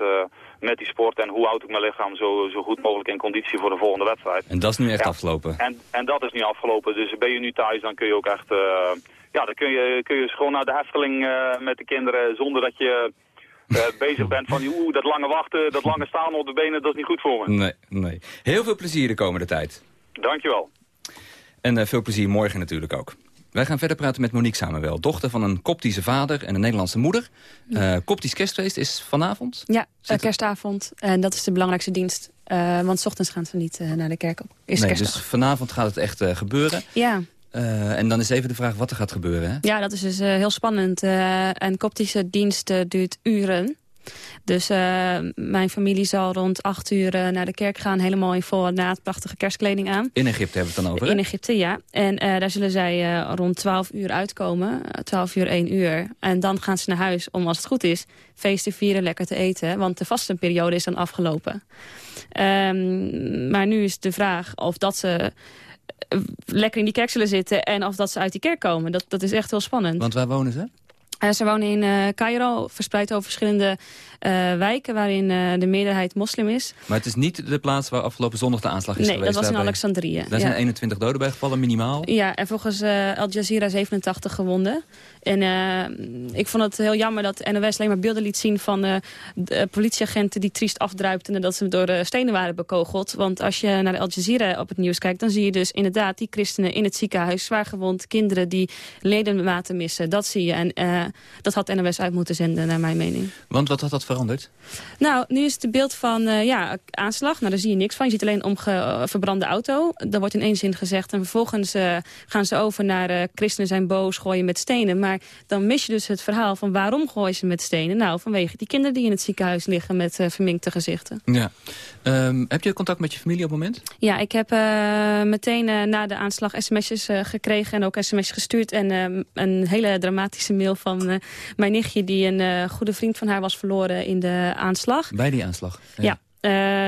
met die sport. En hoe houd ik mijn lichaam zo, zo goed mogelijk in conditie voor de volgende wedstrijd. En dat is nu echt afgelopen? En, en dat is nu afgelopen. Dus ben je nu thuis, dan kun je ook echt ja, dan kun je, kun je gewoon naar de Efteling uh, met de kinderen zonder dat je uh, (laughs) bezig bent van oeh, dat lange wachten, dat lange staan op de benen, dat is niet goed voor me. Nee, nee. Heel veel plezier de komende tijd. Dankjewel. En uh, veel plezier morgen natuurlijk ook. Wij gaan verder praten met Monique Samenwel, dochter van een Koptische vader en een Nederlandse moeder. Uh, Koptisch kerstfeest is vanavond? Ja, uh, kerstavond. En dat is de belangrijkste dienst. Uh, want s ochtends gaan ze niet naar de kerk op. Is nee, dus vanavond gaat het echt gebeuren. Ja. Uh, en dan is even de vraag wat er gaat gebeuren. Hè? Ja, dat is dus uh, heel spannend. Uh, een koptische dienst duurt uren. Dus mijn familie zal rond acht uur naar de kerk gaan. Helemaal in volle naad, prachtige kerstkleding aan. In Egypte hebben we het dan over, hè? In Egypte, ja. En daar zullen zij rond twaalf uur uitkomen. Twaalf uur, één uur. En dan gaan ze naar huis om, als het goed is, feesten vieren, lekker te eten. Want de vastenperiode is dan afgelopen. Um, maar nu is de vraag of dat ze lekker in die kerk zullen zitten... en of dat ze uit die kerk komen. Dat, dat is echt heel spannend. Want waar wonen ze? Uh, ze wonen in uh, Cairo, verspreid over verschillende uh, wijken... waarin de meerderheid moslim is. Maar het is niet de plaats waar afgelopen zondag de aanslag is nee, geweest? Nee, dat was in Alexandrië. Daar ja. zijn 21 doden bij gevallen, minimaal? Ja, en volgens Al Jazeera 87 gewonden. En ik vond het heel jammer dat NOS alleen maar beelden liet zien... van de politieagenten die triest afdruipten... nadat ze door stenen waren bekogeld. Want als je naar Al Jazeera op het nieuws kijkt... dan zie je dus inderdaad die christenen in het ziekenhuis... zwaar gewond, kinderen die ledematen missen. Dat zie je. En dat had NOS uit moeten zenden, naar mijn mening. Want wat had dat veranderd? Nou, nu is het beeld van ja, aanslag. Nou, daar zie je niks van. Je ziet alleen om verbrande auto. Dat wordt in één zin gezegd. En vervolgens gaan ze over naar christenen zijn boos, gooien met stenen. Maar dan mis je dus het verhaal van waarom gooien ze met stenen. Nou, vanwege die kinderen die in het ziekenhuis liggen met verminkte gezichten. Ja. Um, heb je contact met je familie op het moment? Ja, ik heb meteen na de aanslag sms'jes gekregen en ook sms'jes gestuurd. En ehm, een hele dramatische mail van uh, mijn nichtje... die een uh, goede vriend van haar was verloren in de aanslag. Bij die aanslag? Ja. ja.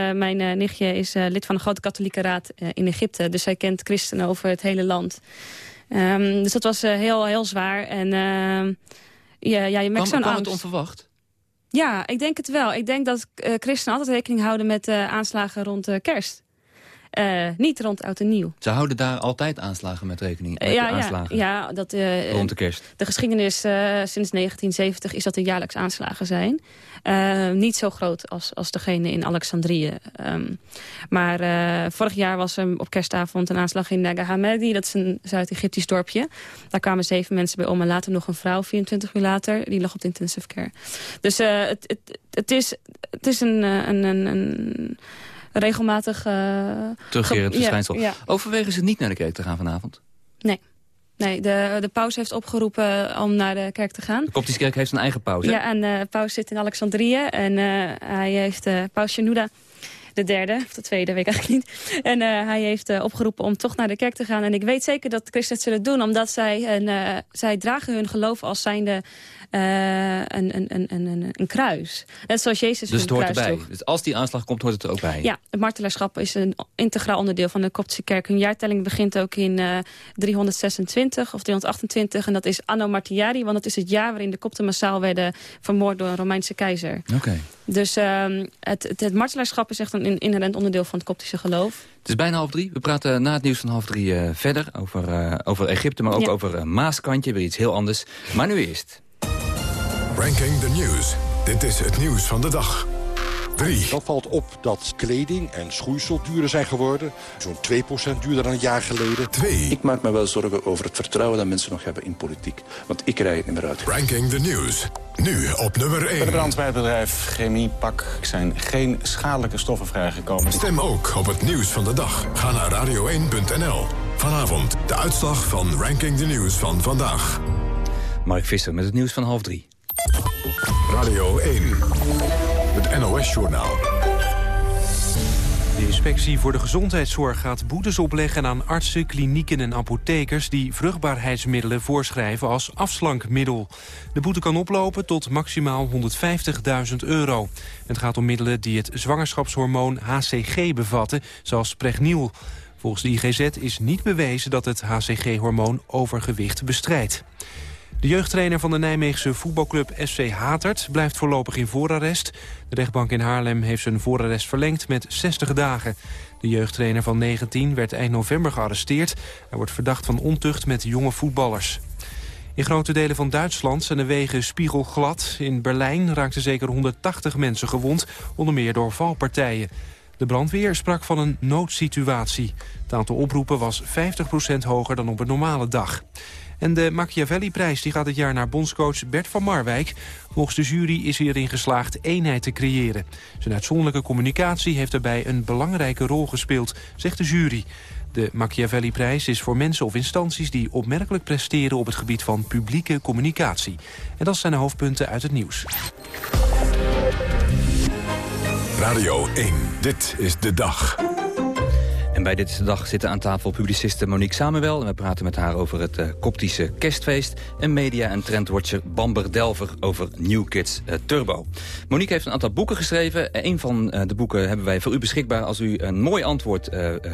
Uh, mijn nichtje is lid van een grote katholieke raad in Egypte. Dus zij kent christenen over het hele land. Um, dus dat was heel, heel zwaar. En ehm, ja, ja, je merkt zo'n angst. het onverwacht? Ja, ik denk het wel. Ik denk dat christenen altijd rekening houden met aanslagen rond kerst. Uh, niet rond oud en nieuw. Ze houden daar altijd aanslagen met rekening? Met ja, aanslagen. Ja, ja dat, uh, rond de kerst. De geschiedenis sinds 1970 is dat er jaarlijks aanslagen zijn. niet zo groot als, als degene in Alexandrië. Um, maar vorig jaar was er op kerstavond een aanslag in Naga Hamedi. Dat is een Zuid-Egyptisch dorpje. Daar kwamen zeven mensen bij om en later nog een vrouw, 24 uur later. Die lag op de intensive care. Dus het, het, het, is, het is een, een, een, een regelmatig... Uh, Terugkerend verschijnsel. Ja, Overwegen ze niet naar de kerk te gaan vanavond? Nee. Nee, de, de paus heeft opgeroepen om naar de kerk te gaan. De Koptische kerk heeft een eigen paus, Ja, en de uh, paus zit in Alexandrië. En hij heeft paus Shenouda de derde, of de tweede, weet ik eigenlijk niet. En uh, hij heeft uh, opgeroepen om toch naar de kerk te gaan. En ik weet zeker dat christenen zullen doen, omdat zij, een, uh, zij dragen hun geloof als zijnde uh, een, een, een, een, een kruis. Net zoals Jezus dus het hoort kruis erbij. Dus als die aanslag komt, hoort het er ook bij? Ja, het martelaarschap is een integraal onderdeel van de Koptische kerk. Hun jaartelling begint ook in uh, 326 of 328. En dat is Anno Martiari, want het is het jaar waarin de Kopten massaal werden vermoord door een Romeinse keizer. Oké. Okay. Dus uh, het, het, het martelaarschap is echt een inherent onderdeel van het Koptische geloof. Het is bijna half drie. We praten na het nieuws van half drie uh, verder over, uh, over Egypte, maar ook ja. over uh, Maaskantje. Weer iets heel anders. Maar nu eerst. Ranking the News. Dit is het nieuws van de dag. 3. Dan valt op dat kleding en schoeisel duurder zijn geworden. Zo'n 2% duurder dan een jaar geleden. 2. Ik maak me wel zorgen over het vertrouwen dat mensen nog hebben in politiek. Want ik rijd het niet meer uit. Ranking the News. Nu op nummer 1. Bij de brand bij het bedrijf Chemiepak zijn geen schadelijke stoffen vrijgekomen. Stem ook op het nieuws van de dag. Ga naar radio1.nl. Vanavond de uitslag van Ranking the News van vandaag. Mark Visser met het nieuws van half drie. Radio 1. Het NOS-journaal. De inspectie voor de gezondheidszorg gaat boetes opleggen aan artsen, klinieken en apothekers die vruchtbaarheidsmiddelen voorschrijven als afslankmiddel. De boete kan oplopen tot maximaal 150.000 euro. Het gaat om middelen die het zwangerschapshormoon HCG bevatten, zoals Pregniel. Volgens de IGZ is niet bewezen dat het HCG-hormoon overgewicht bestrijdt. De jeugdtrainer van de Nijmeegse voetbalclub SC Hatert blijft voorlopig in voorarrest. De rechtbank in Haarlem heeft zijn voorarrest verlengd met 60 dagen. De jeugdtrainer van 19 werd eind november gearresteerd. Hij wordt verdacht van ontucht met jonge voetballers. In grote delen van Duitsland zijn de wegen spiegelglad. In Berlijn raakten zeker 180 mensen gewond, onder meer door valpartijen. De brandweer sprak van een noodsituatie. Het aantal oproepen was 50% hoger dan op een normale dag. En de Machiavelli-prijs gaat dit jaar naar bondscoach Bert van Marwijk. Volgens de jury is hij erin geslaagd eenheid te creëren. Zijn uitzonderlijke communicatie heeft daarbij een belangrijke rol gespeeld, zegt de jury. De Machiavelli-prijs is voor mensen of instanties die opmerkelijk presteren op het gebied van publieke communicatie. En dat zijn de hoofdpunten uit het nieuws. Radio 1, dit is de dag. Bij Dit Dag zitten aan tafel publiciste Monique Samuel. En we praten met haar over het uh, Koptische kerstfeest. En media- en trendwatcher Bamber Delver over New Kids uh, Turbo. Monique heeft een aantal boeken geschreven. Een van de boeken hebben wij voor u beschikbaar... als u een mooi antwoord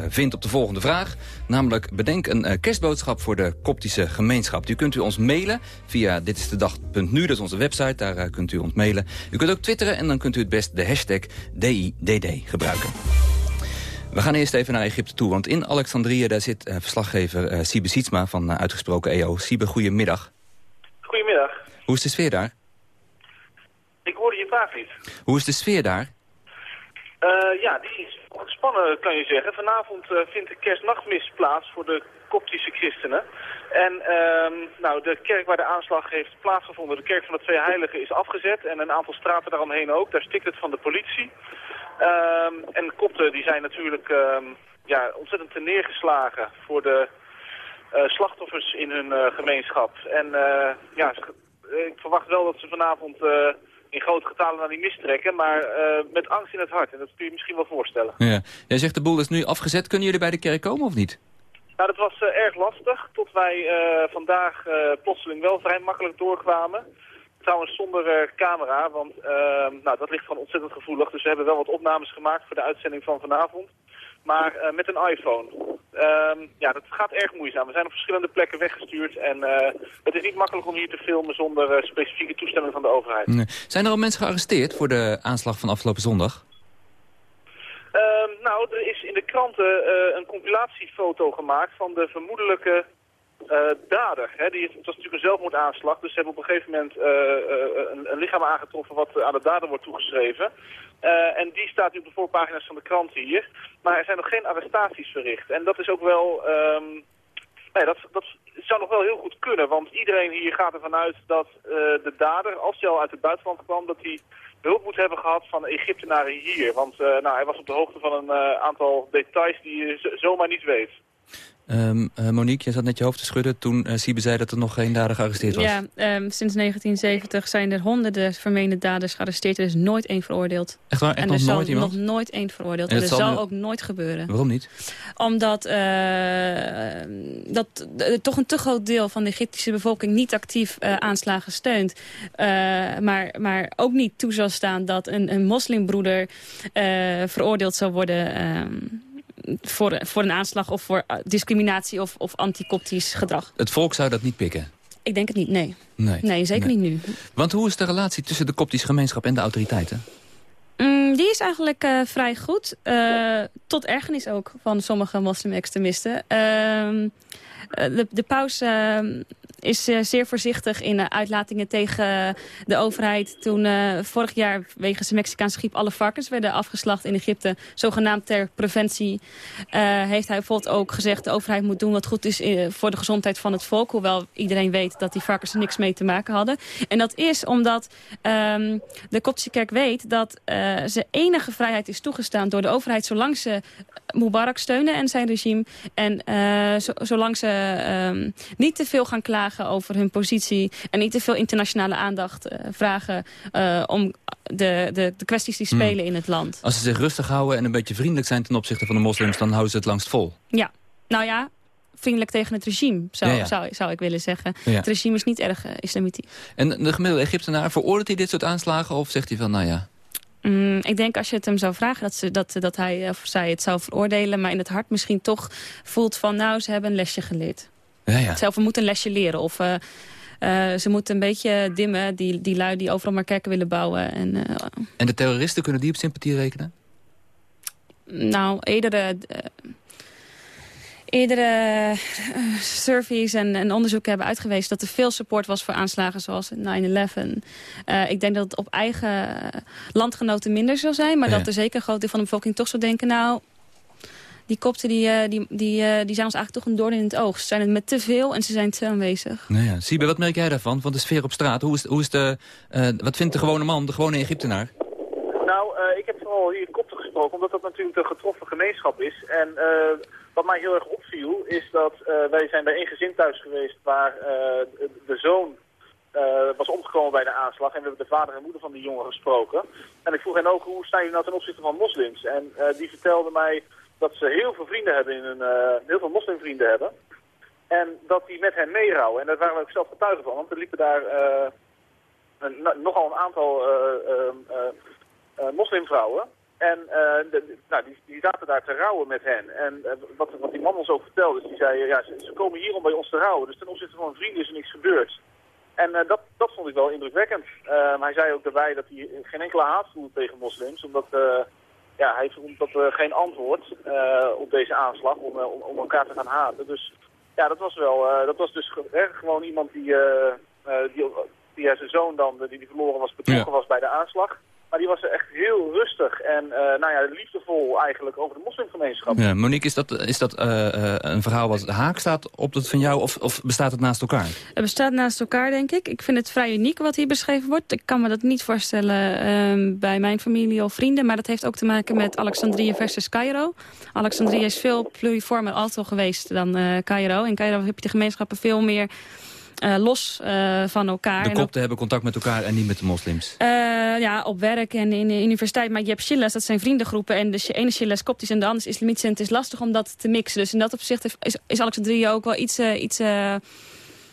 vindt op de volgende vraag. Namelijk, bedenk een kerstboodschap voor de Koptische gemeenschap. Die kunt u ons mailen via ditisdedag.nu. Dat is onze website, daar kunt u ons mailen. U kunt ook twitteren en dan kunt u het best de hashtag DIDD gebruiken. We gaan eerst even naar Egypte toe, want in Alexandrië daar zit uh, verslaggever uh, Siebe Sietsma van uh, Uitgesproken EO. Siebe, goedemiddag. Goedemiddag. Hoe is de sfeer daar? Ik hoorde je vraag niet. Hoe is de sfeer daar? ja, die is gespannen kan je zeggen. Vanavond vindt de kerstnachtmis plaats voor de koptische christenen. En ehm, nou, de kerk waar de aanslag heeft plaatsgevonden, de kerk van de Twee Heiligen, is afgezet. En een aantal straten daaromheen ook. Daar stikt het van de politie. Ehm, en de kopten die zijn natuurlijk ehm, ja, ontzettend neergeslagen voor de uh, slachtoffers in hun uh, gemeenschap. En ja, ik verwacht wel dat ze vanavond in grote getalen naar die mis trekken, maar met angst in het hart. En dat kun je misschien wel voorstellen. Ja. Jij zegt de boel is nu afgezet. Kunnen jullie bij de kerk komen of niet? Nou, dat was erg lastig, tot wij vandaag plotseling wel vrij makkelijk doorkwamen. Trouwens zonder camera, want nou, dat ligt gewoon ontzettend gevoelig. Dus we hebben wel wat opnames gemaakt voor de uitzending van vanavond maar uh, met een iPhone. Um, ja, dat gaat erg moeizaam. We zijn op verschillende plekken weggestuurd en uh, het is niet makkelijk om hier te filmen zonder specifieke toestemming van de overheid. Nee. Zijn er al mensen gearresteerd voor de aanslag van afgelopen zondag? Um, nou, er is in de kranten een compilatiefoto gemaakt van de vermoedelijke dader. Hè, die, het was natuurlijk een zelfmoordaanslag, dus ze hebben op een gegeven moment uh, uh, een, een, lichaam aangetroffen wat aan de dader wordt toegeschreven. en die staat nu op de voorpagina's van de krant hier. Maar er zijn nog geen arrestaties verricht. En dat is ook wel... Um, nee, dat, dat zou nog wel heel goed kunnen, want iedereen hier gaat ervan uit dat de dader, als hij al uit het buitenland kwam, dat hij hulp moet hebben gehad van Egyptenaren hier. Want nou, hij was op de hoogte van een aantal details die je zomaar niet weet. Um, uh, Monique, je zat net je hoofd te schudden toen uh, Siebe zei dat er nog geen dader gearresteerd was. Ja, um, sinds 1970 zijn er honderden vermeende daders gearresteerd. Er is nooit één veroordeeld. Echt waar? Echt en nog er nooit zal iemand? nog nooit één veroordeeld. En, en dat zal, nu... ook nooit gebeuren. Waarom niet? Omdat uh, dat, toch een te groot deel van de Egyptische bevolking niet actief aanslagen steunt. maar, maar ook niet toe zal staan dat een, een moslimbroeder veroordeeld zal worden... Ehm, voor, voor een aanslag of voor uh, discriminatie of, of anticoptisch gedrag. Het volk zou dat niet pikken? Ik denk het niet, nee. Nee, nee zeker nee. niet nu. Want hoe is de relatie tussen de koptische gemeenschap en de autoriteiten? Mm, die is eigenlijk uh, vrij goed. Uh, tot ergernis ook van sommige moslim-extremisten. Uh, de, de paus is uh, zeer voorzichtig in uitlatingen tegen de overheid. Toen uh, vorig jaar wegens de Mexicaanse griep alle varkens werden afgeslacht in Egypte, zogenaamd ter preventie, heeft hij bijvoorbeeld ook gezegd de overheid moet doen wat goed is voor de gezondheid van het volk. Hoewel iedereen weet dat die varkens er niks mee te maken hadden. En dat is omdat um, de Koptische kerk weet dat ze enige vrijheid is toegestaan door de overheid zolang ze Mubarak steunen en zijn regime. En zo, zolang ze um, niet te veel gaan klagen over hun positie... en niet te veel internationale aandacht uh, vragen uh, om de, de, de kwesties die spelen hmm. in het land. Als ze zich rustig houden en een beetje vriendelijk zijn ten opzichte van de moslims... dan houden ze het langst vol. Ja, nou ja, vriendelijk tegen het regime, zou, ja, ja. Zou, zou ik willen zeggen. Ja. Het regime is niet erg uh, islamitisch. En de gemiddelde Egyptenaar, veroordeelt hij dit soort aanslagen... of zegt hij van, nou ja... Mm, ik denk als je het hem zou vragen dat, ze, dat, dat hij of zij het zou veroordelen... maar in het hart misschien toch voelt van... nou, ze hebben een lesje geleerd. Ja, ja. Zelf moeten een lesje leren. Of uh, uh, ze moeten een beetje dimmen, die, die lui die overal maar kerken willen bouwen. En, uh, en de terroristen, kunnen die op sympathie rekenen? Nou, eerdere... Eerdere surveys en, en onderzoeken hebben uitgewezen dat er veel support was voor aanslagen zoals 9-11. Uh, ik denk dat het op eigen landgenoten minder zal zijn, maar ja. dat er zeker een groot deel van de bevolking toch zou denken, nou, die kopten die, uh, die, die, uh, die zijn ons eigenlijk toch een doorn in het oog. Ze zijn het met te veel en ze zijn te aanwezig. Nou ja. Siebe, wat merk jij daarvan? Van de sfeer op straat. Hoe is, hoe is de, uh, wat vindt de gewone man, de gewone Egyptenaar? Nou, ik heb vooral hier kopten gesproken, omdat dat natuurlijk een getroffen gemeenschap is. En wat mij heel erg opviel, is dat wij zijn bij één gezin thuis geweest waar de, de zoon uh, was omgekomen bij de aanslag. En we hebben de vader en moeder van die jongen gesproken. En ik vroeg hen ook, hoe staan jullie nou ten opzichte van moslims? En uh, die vertelde mij dat ze heel veel vrienden hebben, in hun, uh, heel veel moslimvrienden hebben. En dat die met hen meerouwen. En daar waren we ook zelf getuigen van, want er liepen daar een, nogal een aantal moslimvrouwen. En nou, die, die zaten daar te rouwen met hen. En wat, wat die man ons ook vertelde, is die zei, ja, ze, komen hier om bij ons te rouwen. Dus ten opzichte van hun vrienden is er niks gebeurd. En dat, dat vond ik wel indrukwekkend. Uh, hij zei ook daarbij dat hij geen enkele haat voelde tegen moslims. Omdat ja, hij vond dat geen antwoord op deze aanslag om, om, om, elkaar te gaan haten. Dus ja, dat was wel, dat was dus gewoon iemand die, die via zijn zoon dan, die, die verloren was, betrokken ja. was bij de aanslag. Maar die was echt heel rustig en nou ja, liefdevol eigenlijk over de moslimgemeenschap. Ja, Monique, is dat, is dat een verhaal wat haak staat op dat van jou of, of bestaat het naast elkaar? Het bestaat naast elkaar, denk ik. Ik vind het vrij uniek wat hier beschreven wordt. Ik kan me dat niet voorstellen ehm, bij mijn familie of vrienden. Maar dat heeft ook te maken met Alexandrië versus Cairo. Alexandrië is veel pluriformer alto geweest dan uh, Cairo. In Cairo heb je de gemeenschappen veel meer... Uh, los uh, van elkaar. De kopten hebben contact met elkaar en niet met de moslims? Uh, ja, op werk en in de universiteit. Maar je hebt shillas, dat zijn vriendengroepen. En de ene shilla is koptisch en de andere is islamitisch. En het is lastig om dat te mixen. Dus in dat opzicht is, is Alexandrië ook wel iets... iets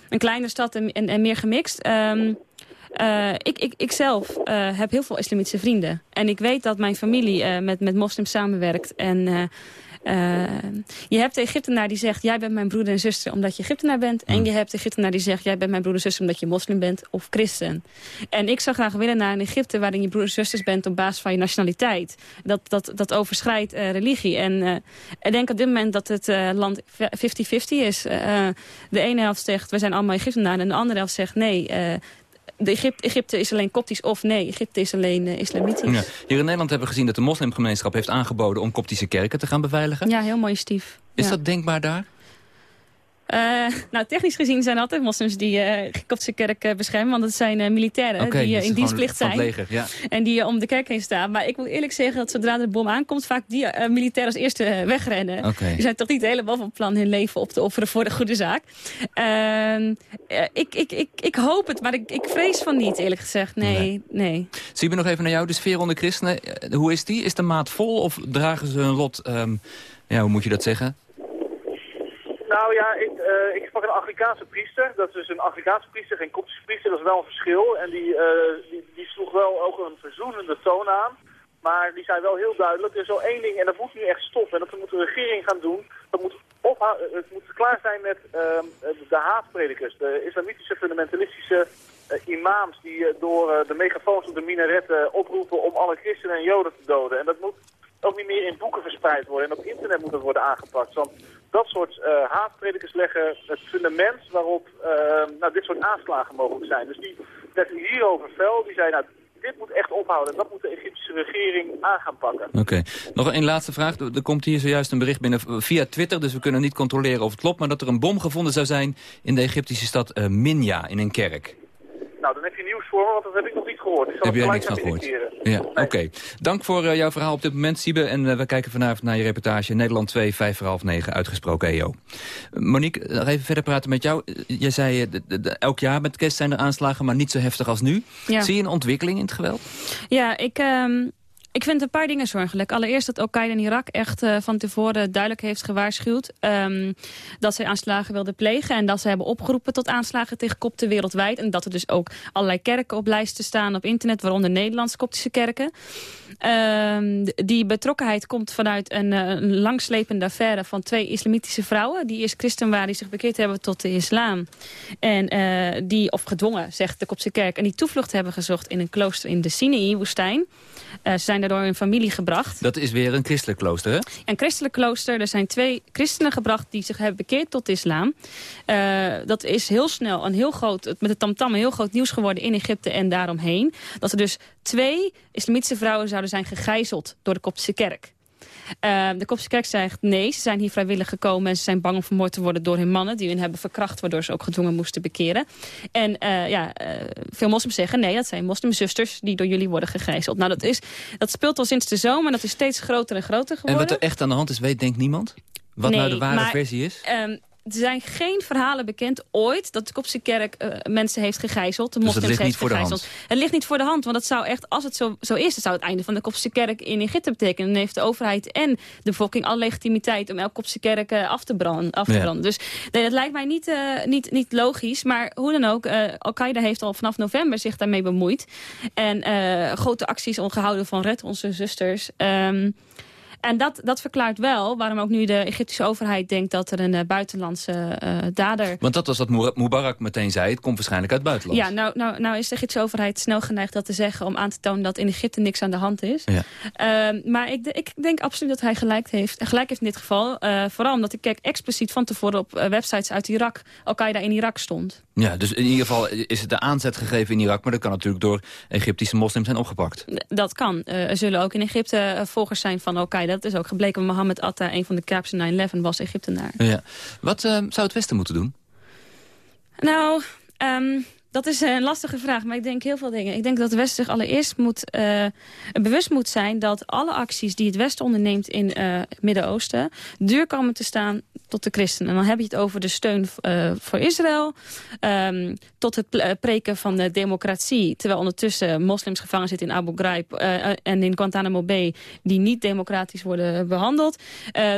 een kleine stad en, en, en meer gemixt. Um, uh, ik, ik, ik zelf uh, heb heel veel islamitische vrienden. En ik weet dat mijn familie uh, met, met moslims samenwerkt. En je hebt de Egyptenaar die zegt... jij bent mijn broeder en zuster omdat je Egyptenaar bent. En je hebt de Egyptenaar die zegt... jij bent mijn broeder en zuster omdat je moslim bent of christen. En ik zou graag willen naar een Egypte... waarin je broeder en zusters bent op basis van je nationaliteit. Dat, dat, dat overschrijdt religie. En ik denk op dit moment dat het land 50-50 is. de ene helft zegt, we zijn allemaal Egyptenaren. En de andere helft zegt, nee de Egypte, Egypte is alleen koptisch of nee, Egypte is alleen uh, islamitisch. Ja. Hier in Nederland hebben we gezien dat de moslimgemeenschap heeft aangeboden om koptische kerken te gaan beveiligen. Ja, heel mooi stief. Is dat denkbaar daar? Uh, nou, technisch gezien zijn altijd moslims die uh, Koptische kerk uh, beschermen. Want het zijn militairen die in dienstplicht zijn. Leger, ja. En die om de kerk heen staan. Maar ik moet eerlijk zeggen dat zodra de bom aankomt... vaak die militairen als eerste wegrennen. Okay. Die zijn toch niet helemaal van plan hun leven op te offeren voor de goede zaak. Ehm, ik, ik, ik, ik hoop het, maar ik, ik vrees van niet eerlijk gezegd. Nee, nee. nee. Zie we nog even naar jou. De sfeer onder christenen, hoe is die? Is de maat vol of dragen ze hun lot... Um, ja, hoe moet je dat zeggen? Nou ja, ik, uh, ik sprak een Afrikaanse priester. Dat is dus een Afrikaanse priester, geen Koptische priester. Dat is wel een verschil. En die, uh, die, die, sloeg wel ook een verzoenende toon aan. Maar die zei wel heel duidelijk, er is wel één ding en dat moet nu echt stoppen. En dat moet de regering gaan doen. Dat moet het moet klaar zijn met uh, de haatpredikers. De islamitische fundamentalistische uh, imams die door de megafoons op de minaretten oproepen om alle christenen en joden te doden. En dat moet ook niet meer in boeken verspreid worden. En op internet moet het worden aangepakt. Want dat soort uh, haatpredikers leggen het fundament waarop uh, nou, dit soort aanslagen mogelijk zijn. Dus die werd hierover fel. Die zei, nou, dit moet echt ophouden. En dat moet de Egyptische regering aan gaan pakken. Oké. Nog een laatste vraag. Er komt hier zojuist een bericht binnen via Twitter. Dus we kunnen niet controleren of het klopt. Maar dat er een bom gevonden zou zijn in de Egyptische stad Minya in een kerk. Nou, dan heb je nieuws voor me, want dat heb ik nog niet gehoord. heb jij niks van gehoord? Ja, oké. Dank voor uh, jouw verhaal op dit moment, Siebe. En uh, we kijken vanavond naar je reportage Nederland 2, 5 voor half 9, uitgesproken EO. Monique, nog even verder praten met jou. Jij zei, uh, de, de, elk jaar met kerst zijn er aanslagen, maar niet zo heftig als nu. Ja. Zie je een ontwikkeling in het geweld? Ja, ik... Um... Ik vind een paar dingen zorgelijk. Allereerst dat Al-Qaeda in Irak echt uh, van tevoren duidelijk heeft gewaarschuwd... Um, dat zij aanslagen wilden plegen en dat ze hebben opgeroepen tot aanslagen tegen kopten wereldwijd. En dat er dus ook allerlei kerken op lijsten staan op internet, waaronder Nederlandse koptische kerken. Um, die betrokkenheid komt vanuit een, een langslepende affaire van twee islamitische vrouwen... die eerst christen waren, die zich bekeerd hebben tot de islam. En uh, die, of gedwongen, zegt de koptische kerk... en die toevlucht hebben gezocht in een klooster in de Sinai-woestijn... Uh, ze zijn daardoor in familie gebracht. Dat is weer een christelijk klooster, hè? Een christelijk klooster. Er zijn twee christenen gebracht die zich hebben bekeerd tot de islam. Dat is heel snel een heel groot, met de tamtam een heel groot nieuws geworden in Egypte en daaromheen. Dat er dus twee islamitische vrouwen zouden zijn gegijzeld door de Koptische kerk. Uh, de Koptische kerk zegt nee, ze zijn hier vrijwillig gekomen... en ze zijn bang om vermoord te worden door hun mannen... die hun hebben verkracht, waardoor ze ook gedwongen moesten bekeren. En uh, ja, uh, veel moslims zeggen nee, dat zijn moslimzusters... die door jullie worden gegijzeld. Nou, dat, is, dat speelt al sinds de zomer en dat is steeds groter en groter geworden. En wat er echt aan de hand is, weet denkt niemand? Wat nee, nou de ware maar, versie is? Um, er zijn geen verhalen bekend ooit dat de Kopse kerk uh, mensen heeft gegijzeld. De dus moslims heeft gegijzeld. Het ligt niet voor de hand, want dat zou echt, als het zo, zo is, het zou het einde van de Kopse kerk in Egypte betekenen. Dan heeft de overheid en de bevolking alle legitimiteit om elke Kopse kerk uh, af te branden. Af te Ja. branden. Dus nee, dat lijkt mij niet, uh, niet, niet logisch. Maar hoe dan ook, Al-Qaeda heeft al vanaf november zich daarmee bemoeid. En grote acties ongehouden van Red Onze Zusters. Um, En dat, dat verklaart wel waarom ook nu de Egyptische overheid denkt dat er een uh, buitenlandse uh, dader... Want dat was wat Mubarak meteen zei, het komt waarschijnlijk uit het buitenland. Ja, nou, nou, nou is de Egyptische overheid snel geneigd dat te zeggen... om aan te tonen dat in Egypte niks aan de hand is. Ja. Uh, maar ik, ik denk absoluut dat hij gelijk heeft, gelijk heeft in dit geval. vooral omdat ik kijk expliciet van tevoren op websites uit Irak... Al-Qaeda in Irak stond. Ja, dus in ieder geval is het de aanzet gegeven in Irak... maar dat kan natuurlijk door Egyptische moslims zijn opgepakt. Dat kan. er zullen ook in Egypte volgers zijn van Al-Qaeda. Dat is ook gebleken. Mohammed Atta, een van de kaapse 9-11, was Egyptenaar. Ja. Wat uh, zou het Westen moeten doen? Nou, um, dat is een lastige vraag, maar ik denk heel veel dingen. Ik denk dat het Westen zich allereerst moet, uh, bewust moet zijn... dat alle acties die het Westen onderneemt in uh, het Midden-Oosten... duur komen te staan tot de christenen. En dan heb je het over de steun uh, voor Israël... Um, tot het preken van de democratie... terwijl ondertussen moslims gevangen zitten in Abu Ghraib... en in Guantanamo Bay... die niet democratisch worden behandeld...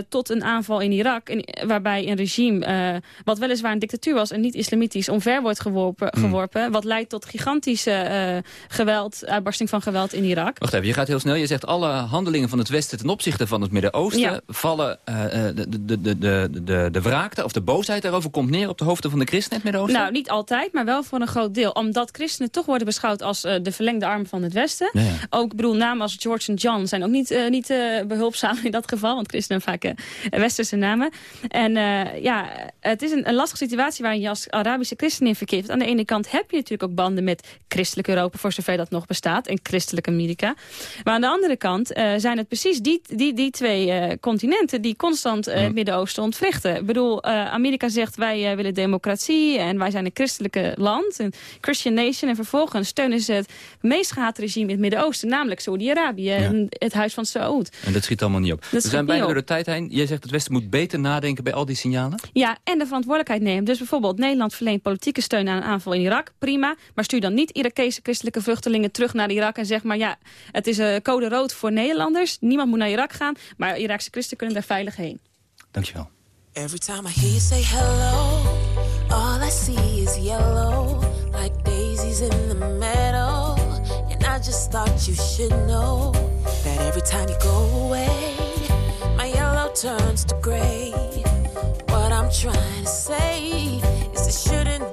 tot een aanval in Irak... Waarbij een regime, wat weliswaar een dictatuur was... en niet islamitisch, omver wordt geworpen... Mm wat leidt tot gigantische uh, geweld, uitbarsting van geweld in Irak. Wacht even, je gaat heel snel. Je zegt alle handelingen van het Westen ten opzichte van het Midden-Oosten... vallen uh, de, de, de, de, de, de wraakte of de boosheid daarover komt neer op de hoofden van de christenen in het Midden-Oosten? Nou, niet altijd, maar wel voor een groot deel. Omdat christenen toch worden beschouwd als uh, de verlengde arm van het Westen. Ja. Ook, bedoel, namen als George en John zijn ook niet, uh, niet uh, behulpzaam in dat geval. Want christenen vaak westerse namen. En ja, het is een, een lastige situatie waarin je als Arabische christen in verkeert. Aan de ene kant heb je natuurlijk ook banden met christelijk Europa... voor zover dat nog bestaat, en christelijk Amerika. Maar aan de andere kant uh, zijn het precies die, die, die twee uh, continenten... die constant uh, het Midden-Oosten ontwrichten. Ik bedoel, Amerika zegt wij willen democratie... en wij zijn een christelijke land, een Christian nation... en vervolgens steunen ze het meest gehate regime in het Midden-Oosten... namelijk Saudi-Arabië ja. en het huis van Saoed. En dat schiet allemaal niet op. Dat We zijn bijna door de tijd heen. Jij zegt het Westen moet beter nadenken bij al die signalen? Ja, en de verantwoordelijkheid nemen. Dus bijvoorbeeld Nederland verleent politieke steun aan een aanval in Irak prima. Maar stuur dan niet Irakese christelijke vluchtelingen terug naar Irak... en zeg maar, ja, het is een code rood voor Nederlanders. Niemand moet naar Irak gaan, maar Iraakse christenen kunnen daar veilig heen. Dankjewel. Every time I hear you say hello, all I see is yellow, like daisies in the meadow. And I just thought you should know that every time you go away, my yellow turns to gray. What I'm trying to say is it shouldn't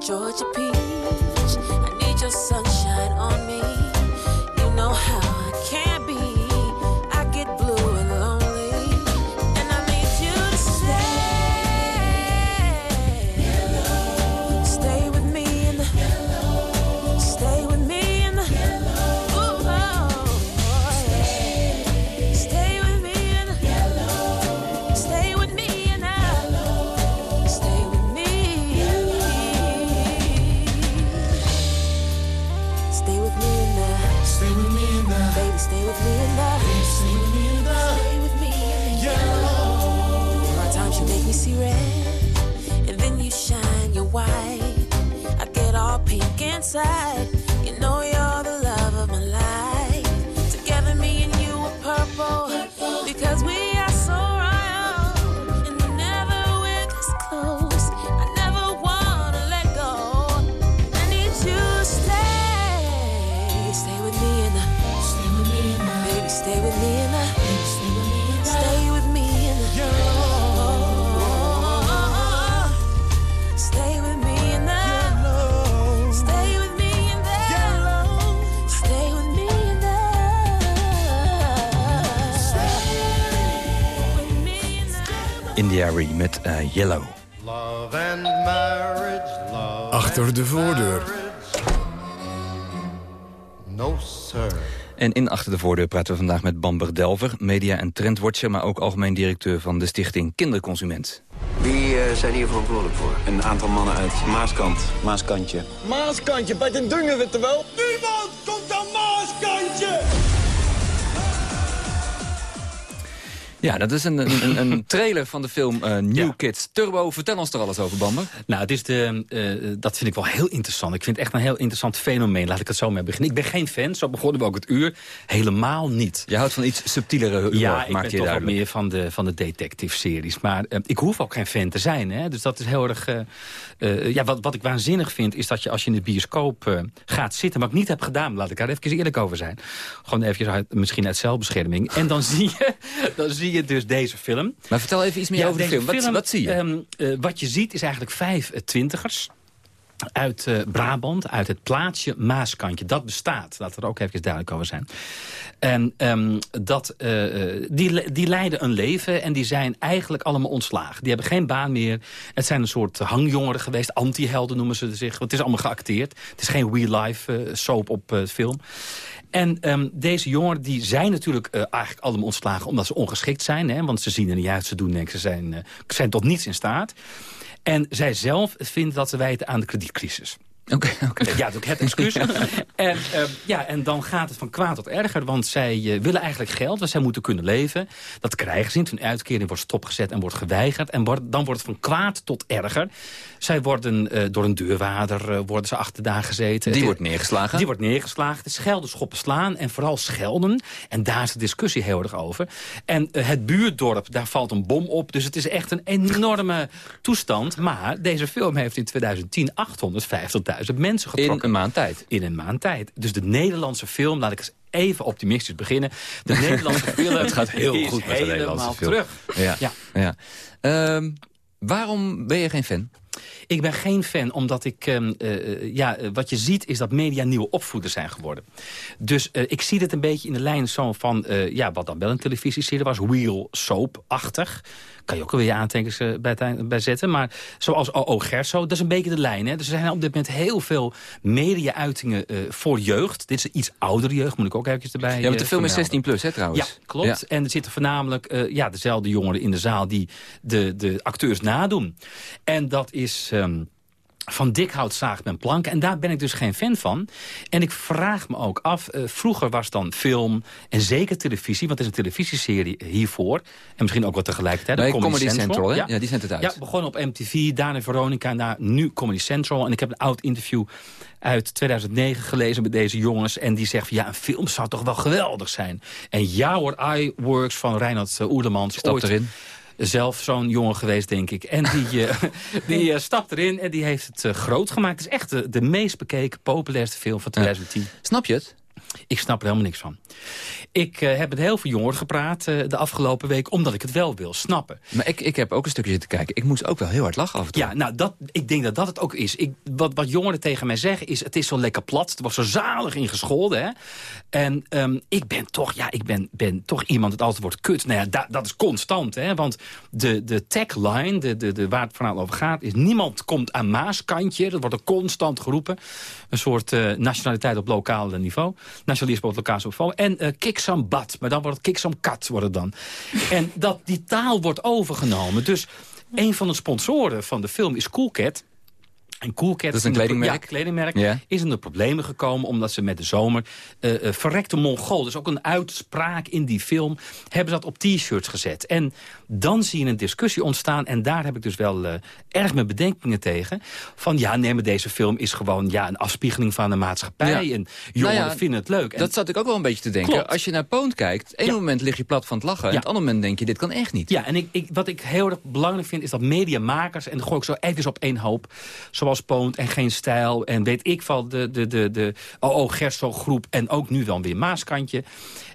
Georgia P. pink India Ree met uh, Yellow. Love and marriage, love Achter de voordeur. No, sir. En in Achter de Voordeur praten we vandaag met Bamber Delver... media- en trendwatcher, maar ook algemeen directeur van de stichting Kinderconsument. Wie uh, zijn hier verantwoordelijk voor? Een aantal mannen uit Maaskant. Maaskantje. Maaskantje, bij den Dungen, weet je wel? Niemand komt Ja, dat is een, een, een (laughs) trailer van de film uh, New Kids Turbo. Vertel ons er alles over, Bamber. Nou, het is de, uh, dat vind ik wel heel interessant. Ik vind het echt een heel interessant fenomeen. Laat ik het zo mee beginnen. Ik ben geen fan, zo begonnen we ook het uur. Helemaal niet. Je houdt van iets subtielere humor, Ja, ik ben je toch duidelijk. wat meer van de, van de detective-series. Maar uh, ik hoef ook geen fan te zijn. Hè? Dus dat is heel erg... ja, wat, wat ik waanzinnig vind, is dat je als je in de bioscoop gaat zitten... wat ik niet heb gedaan, laat ik daar even eerlijk over zijn. Gewoon even uit, misschien uit zelfbescherming. En dan (laughs) zie je... Dan zie je dus deze film. Maar vertel even iets meer ja, over de deze film. Wat, wat zie je? Um, uh, wat je ziet is eigenlijk vijf twintigers uit uh, Brabant, uit het plaatsje Maaskantje. Dat bestaat, laten we er ook even duidelijk over zijn. En um, dat, uh, die, die leiden een leven en die zijn eigenlijk allemaal ontslagen. Die hebben geen baan meer. Het zijn een soort hangjongeren geweest, anti-helden noemen ze zich. Het is allemaal geacteerd. Het is geen real-life uh, soap op film. En um, deze jongeren die zijn natuurlijk eigenlijk allemaal ontslagen... omdat ze ongeschikt zijn. Hè, want ze zien er niet uit, ze doen niks. Ze zijn, zijn tot niets in staat. En zij zelf vindt dat ze wijten aan de kredietcrisis. Oké, okay, okay. Ja, dat het excuus. (laughs) en, uh, ja, en dan gaat het van kwaad tot erger, want zij uh, willen eigenlijk geld, want zij moeten kunnen leven. Dat krijgen ze niet. Hun uitkering wordt stopgezet en wordt geweigerd. En wordt, dan wordt het van kwaad tot erger. Zij worden uh, door een deurwaarder worden ze achter daar gezeten. Die wordt neergeslagen? Die wordt neergeslagen. Is schelden, schoppen, slaan en vooral schelden. En daar is de discussie heel erg over. En het buurdorp, daar valt een bom op. Dus het is echt een enorme toestand. Maar deze film heeft in 2010 850.000 mensen getrokken. In een maand tijd? In een maand tijd. Dus de Nederlandse film, laat ik eens even optimistisch beginnen. De Nederlandse (laughs) film Het gaat heel goed met de Nederlandse film. terug. Ja. ja. ja. Um, waarom ben je geen fan? Ik ben geen fan, omdat ik... Uh, uh, ja, wat je ziet is dat media nieuwe opvoeders zijn geworden. Dus uh, ik zie dit een beetje in de lijn zo van... ja, wat dan wel een televisieserie was, Wheel Soap-achtig kan je ook alweer aantekens uh, bij, bij, zetten. Maar zoals O.O. Gerso, dat is een beetje de lijn. Hè? Dus er zijn op dit moment heel veel media-uitingen uh, voor jeugd. Dit is iets oudere jeugd, moet ik ook eventjes erbij Ja, want de film is 16 plus, hè trouwens? Ja, klopt. Ja. En er zitten voornamelijk uh, ja, dezelfde jongeren in de zaal... die de, de acteurs nadoen. En dat is... Um, van dik hout zaagt men plank. En daar ben ik dus geen fan van. En ik vraag me ook af, uh, vroeger was dan film en zeker televisie... want het is een televisieserie hiervoor. En misschien ook wel tegelijkertijd. Comedy, Comedy Central, Central hè? Ja. ja, die zendt het uit. Ja, begon op MTV, daarna Veronica, naar nu Comedy Central. En ik heb een oud interview uit 2009 gelezen met deze jongens. En die zegt van, ja, een film zou toch wel geweldig zijn. En ja hoor, iWorks van Reinhard uh, Oerlemans. Stap ooit, erin zelf zo'n jongen geweest, denk ik. En die, uh, (laughs) die uh, stapt erin en die heeft het uh, groot gemaakt. Het is echt de, de meest bekeken, populairste film van 2010. Ja. Snap je het? Ik snap er helemaal niks van. Ik uh, heb met heel veel jongeren gepraat uh, de afgelopen week... omdat ik het wel wil snappen. Maar ik, ik heb ook een stukje zitten kijken. Ik moest ook wel heel hard lachen af en toe. Ja, nou, dat, ik denk dat dat het ook is. Ik, wat, wat jongeren tegen mij zeggen is... het is zo lekker plat. Het was zo zalig ingescholden. Hè? En um, ik ben toch, ja, ik ben, ben toch iemand dat altijd wordt kut. Nou ja, da, dat is constant. Hè? Want de, de tagline, de, de, de, waar het verhaal over gaat... is niemand komt aan Maaskantje. Dat wordt er constant geroepen. Een soort uh, nationaliteit op lokaal niveau. Nationalisme op lokaal niveau. En uh, butt. Maar dan wordt het kick some kat wordt het dan. (laughs) en dat die taal wordt overgenomen. Dus een van de sponsoren van de film is Coolcat... En Coolcat, is een kledingmerk, ja, kledingmerk is in de problemen gekomen omdat ze met de zomer uh, uh, verrekte Mongool, dus ook een uitspraak in die film, hebben ze dat op t-shirts gezet. En dan zie je een discussie ontstaan en daar heb ik dus wel uh, erg mijn bedenkingen tegen. Van ja, nee, maar deze film is gewoon ja, een afspiegeling van de maatschappij ja. en jongeren nou ja, vinden het leuk. En dat zat ik ook wel een beetje te denken. Klopt. Als je naar Poont kijkt, één ja. moment lig je plat van het lachen, en het andere moment denk je, dit kan echt niet. Ja, en ik, ik, wat ik heel erg belangrijk vind is dat mediamakers, en dan gooi ik zo even op één hoop, zoals Poont en Geen Stijl en weet ik van de, de, de, de OO Gerso groep en ook nu dan weer Maaskantje.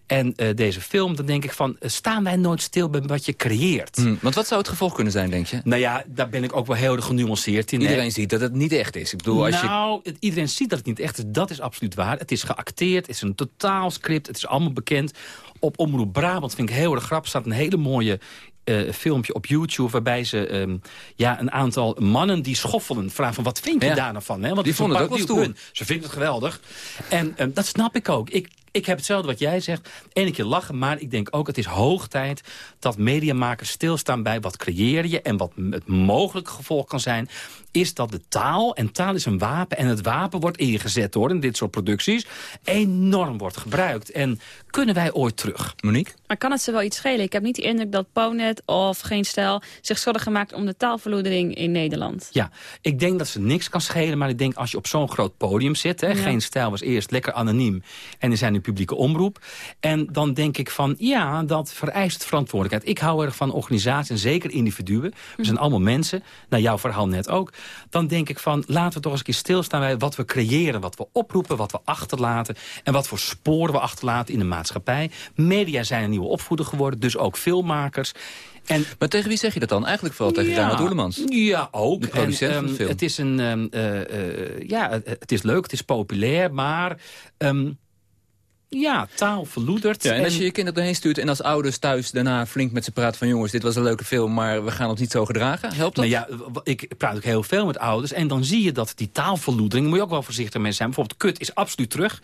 En uh, deze film, dan denk ik van, uh, staan wij nooit stil bij wat je creëert? Hmm, want wat zou het gevolg kunnen zijn, denk je? Nou ja, daar ben ik ook wel heel erg genuanceerd in. Iedereen hè? ziet dat het niet echt is. Ik bedoel, als nou, je... iedereen ziet dat het niet echt is. Dat is absoluut waar. Het is geacteerd, het is een totaal script, het is allemaal bekend. Op Omroep Brabant vind ik heel erg grappig. staat een hele mooie uh, filmpje op YouTube... waarbij ze um, ja, een aantal mannen die schoffelen vragen van... wat vind je ja. daar nou van? Hè? Want die vonden het ook wel. Ze vinden het geweldig. En um, dat snap ik ook. Ik, Ik heb hetzelfde wat jij zegt. Eén keer lachen, maar ik denk ook het is hoog tijd... dat mediamakers stilstaan bij wat creëer je... en wat het mogelijke gevolg kan zijn is dat de taal, en taal is een wapen... en het wapen wordt ingezet hoor, in dit soort producties... enorm wordt gebruikt. En kunnen wij ooit terug? Monique? Maar kan het ze wel iets schelen? Ik heb niet de indruk dat Ponet of Geen Stijl zich zorgen maakt om de taalverloedering in Nederland. Ja, ik denk dat ze niks kan schelen, maar ik denk als je op zo'n groot podium zit... Hè, Ja. Geen Stijl was eerst lekker anoniem en er zijn nu publieke omroep. En dan denk ik van, ja, dat vereist verantwoordelijkheid. Ik hou erg van organisaties en zeker individuen. We zijn allemaal mensen, nou jouw verhaal net ook. Dan denk ik van, laten we toch eens een keer stilstaan bij wat we creëren... wat we oproepen, wat we achterlaten... en wat voor sporen we achterlaten in de maatschappij. Media zijn een nieuwe opvoeder geworden, dus ook filmmakers... En, maar tegen wie zeg je dat dan? Eigenlijk vooral tegen Ja, Reinhard Oerlemans. Ja, ook. De producent En, van de ehm, film. Het is een, ehm, eh, eh, ja, het, het is leuk, het is populair, maar... ehm, ja, taal verloedert. Ja, en als je je kinderen erheen stuurt en als ouders thuis daarna flink met ze praten van... jongens, dit was een leuke film, maar we gaan ons niet zo gedragen. Helpt dat? Nou ja, ik praat ook heel veel met ouders. En dan zie je dat die taalverloedering, moet je ook wel voorzichtig mee zijn. Bijvoorbeeld kut is absoluut terug.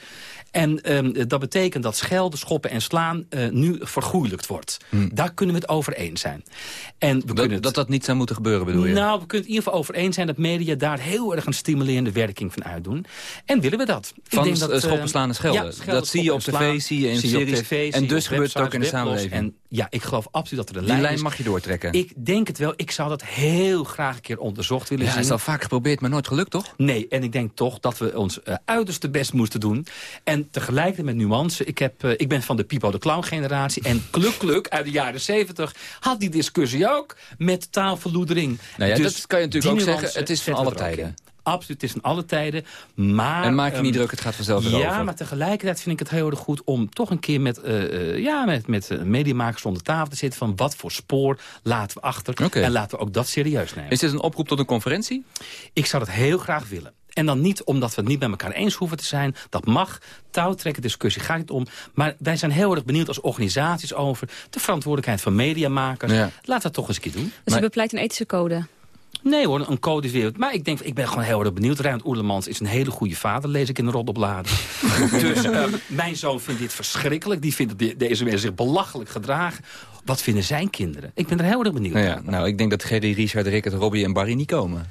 En ehm, dat betekent dat schelden, schoppen en slaan eh, nu vergoeilijkt wordt. Daar kunnen we het over eens zijn. En we kunnen het- Hmm. Dat dat niet zou moeten gebeuren, bedoel je? Nou, we kunnen het in ieder geval over eens zijn dat media daar heel erg een stimulerende werking van uitdoen. En willen we dat? Van denk dat, eh, schoppen, eh, slaan en schelden. ja, dat zie je op en tv, zie je in Zie series. op tv, en dus op gebeurt het ook in de samenleving. En ja, ik geloof absoluut dat er een Die lijn lijn is. mag je doortrekken. Ik denk het wel. Ik zou dat heel graag een keer onderzocht willen Ja, zien. is al vaak geprobeerd, maar nooit gelukt, toch? Nee, en ik denk toch dat we ons eh, uiterste best moesten doen. En tegelijkertijd met nuance. Ik, heb, eh, ik ben van de Pipo de Clown generatie. En Kluk Kluk uit de jaren zeventig had die discussie ook met taalverloedering. Nou ja, Dus dat kan je natuurlijk die ook zeggen. Het is van alle tijden. In. Absoluut, het is van alle tijden. Maar, En maak je niet ehm, druk, het gaat vanzelf weer Ja, over. maar tegelijkertijd vind ik het heel erg goed om toch een keer met, eh, eh, ja, met, met eh, mediamakers rond de tafel te zitten. Van wat voor spoor laten we achter. En laten we ook dat serieus nemen. Is dit een oproep tot een conferentie? Ik zou dat heel graag willen. En dan niet omdat we het niet met elkaar eens hoeven te zijn. Dat mag. Touwtrekken discussie gaat niet om. Maar wij zijn heel erg benieuwd als organisaties over... de verantwoordelijkheid van mediamakers. Ja. Laat dat toch eens een keer doen. Dus je bepleit een ethische code. Nee hoor, een code is weer... Maar ik denk, ik ben gewoon heel erg benieuwd. Reinhard Oerlemans is een hele goede vader, lees ik in de roddelbladen. (laughs) dus eh, mijn zoon vindt dit verschrikkelijk. Die vindt dat de- deze mensen zich belachelijk gedragen. Wat vinden zijn kinderen? Ik ben er heel erg benieuwd Nou, naar. ja, nou, ik denk dat Gerry, Richard, Rickert, Robbie en Barry niet komen.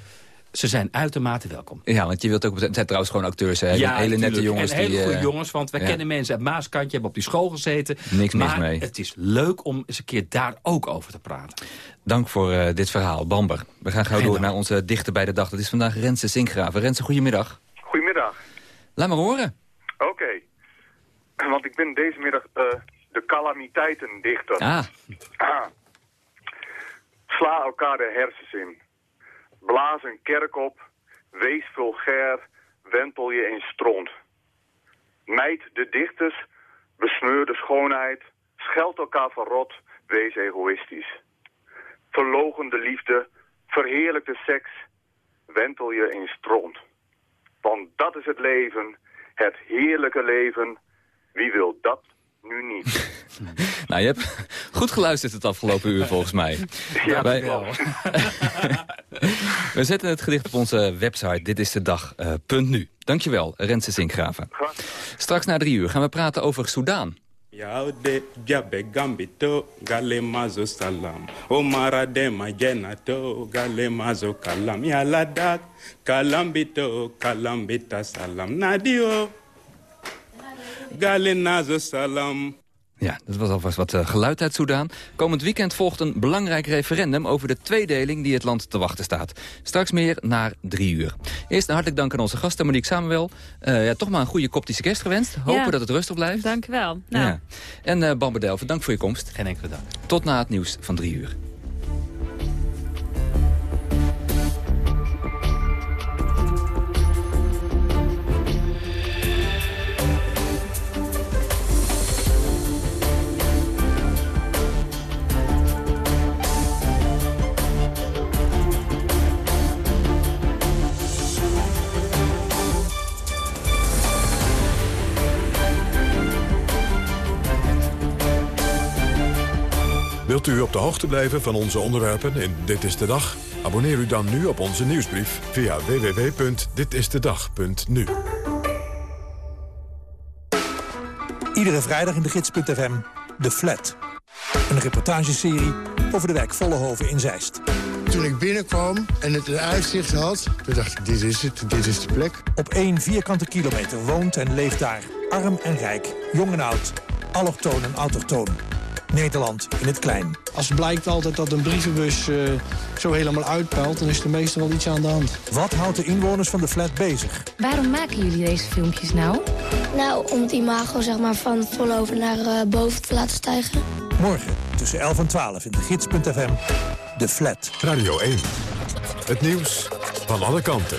Ze zijn uitermate welkom. Ja, want je wilt ook... Het zijn trouwens gewoon acteurs, hè? hele nette jongens. En hele die, goede eh, jongens, want wij ja. kennen mensen uit Maaskantje, hebben op die school gezeten. Niks mis maar mee. het is leuk om eens een keer daar ook over te praten. Dank voor eh, dit verhaal, Bamber. We gaan gauw Geen door dank. naar onze dichter bij de dag. Dat is vandaag Renze Sinkgraven. Renze, goedemiddag. Goedemiddag. Laat maar horen. Oké. Want ik ben deze middag eh, de calamiteitendichter. Ah, Ah. Sla elkaar de hersens in. Blaas een kerk op. Wees vulgair. Wentel je in stront. Mijd de dichters. Besmeur de schoonheid. Scheld elkaar van rot. Wees egoïstisch. Verlogen de liefde. Verheerlijk de seks. Wentel je in stront. Want dat is het leven. Het heerlijke leven. Wie wil dat nu niet? (laughs) nou, je hebt (laughs) goed geluisterd het afgelopen uur, volgens mij. Ja, Wij-. (laughs) (laughs) We zetten het gedicht op onze website. Dit is de dag. eh, punt nu. Dankjewel, Renze Sinkgraven. Straks na drie uur gaan we praten over Soudaan. Yaude jabe gambito gale mazo salam Omara de magenato gale mazo kalam Ya ladak kalambito kalambita salam Nadio gale nazo salam Ja, dat was alvast wat eh, geluid uit Soudaan. Komend weekend volgt een belangrijk referendum over de tweedeling die het land te wachten staat. Straks meer naar drie uur. Eerst een hartelijk dank aan onze gasten Monique Samuel. Eh, ja, toch maar een goede koptische kerst gewenst. Hopen Ja. dat het rustig blijft. Dank u wel. Nou, Ja. En eh Bamber Delven, dank voor je komst. Geen enkele dank. Tot na het nieuws van drie uur. Wilt u op de hoogte blijven van onze onderwerpen in Dit is de Dag? Abonneer u dan nu op onze nieuwsbrief via www.ditistedag.nu. Iedere vrijdag in de gids.fm, De Flat. Een reportageserie over de wijk Vollehoven in Zeist. Toen ik binnenkwam en het een uitzicht had, toen dacht ik, dit is het, dit is de plek. Op één vierkante kilometer woont en leeft daar arm en rijk, jong en oud, allochtoon en autochtoon. Nederland in het klein. Als blijkt altijd dat een brievenbus uh, zo helemaal uitpelt... dan is er meestal wel iets aan de hand. Wat houdt de inwoners van de flat bezig? Waarom maken jullie deze filmpjes nou? Nou, om het imago zeg maar, van Vollover naar uh, boven te laten stijgen. Morgen tussen 11 en 12 in de gids.fm. De Flat. Radio 1. Het nieuws van alle kanten.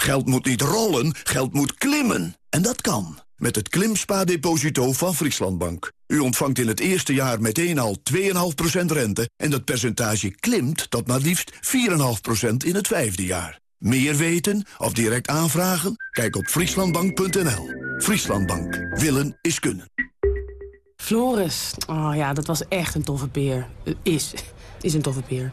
Geld moet niet rollen, geld moet klimmen. En dat kan. Met het Klimspa-deposito van Frieslandbank. U ontvangt in het eerste jaar meteen al 2,5% rente... en dat percentage klimt tot maar liefst 4,5% in het vijfde jaar. Meer weten of direct aanvragen? Kijk op frieslandbank.nl. Frieslandbank. Willen is kunnen. Floris. Oh ja, dat was echt een toffe peer. Uh, is. (laughs) Is een toffe peer.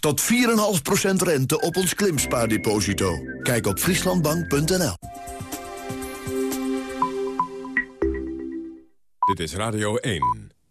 Tot 4,5% rente op ons klimspaardeposito. Kijk op frieslandbank.nl. Dit is Radio 1.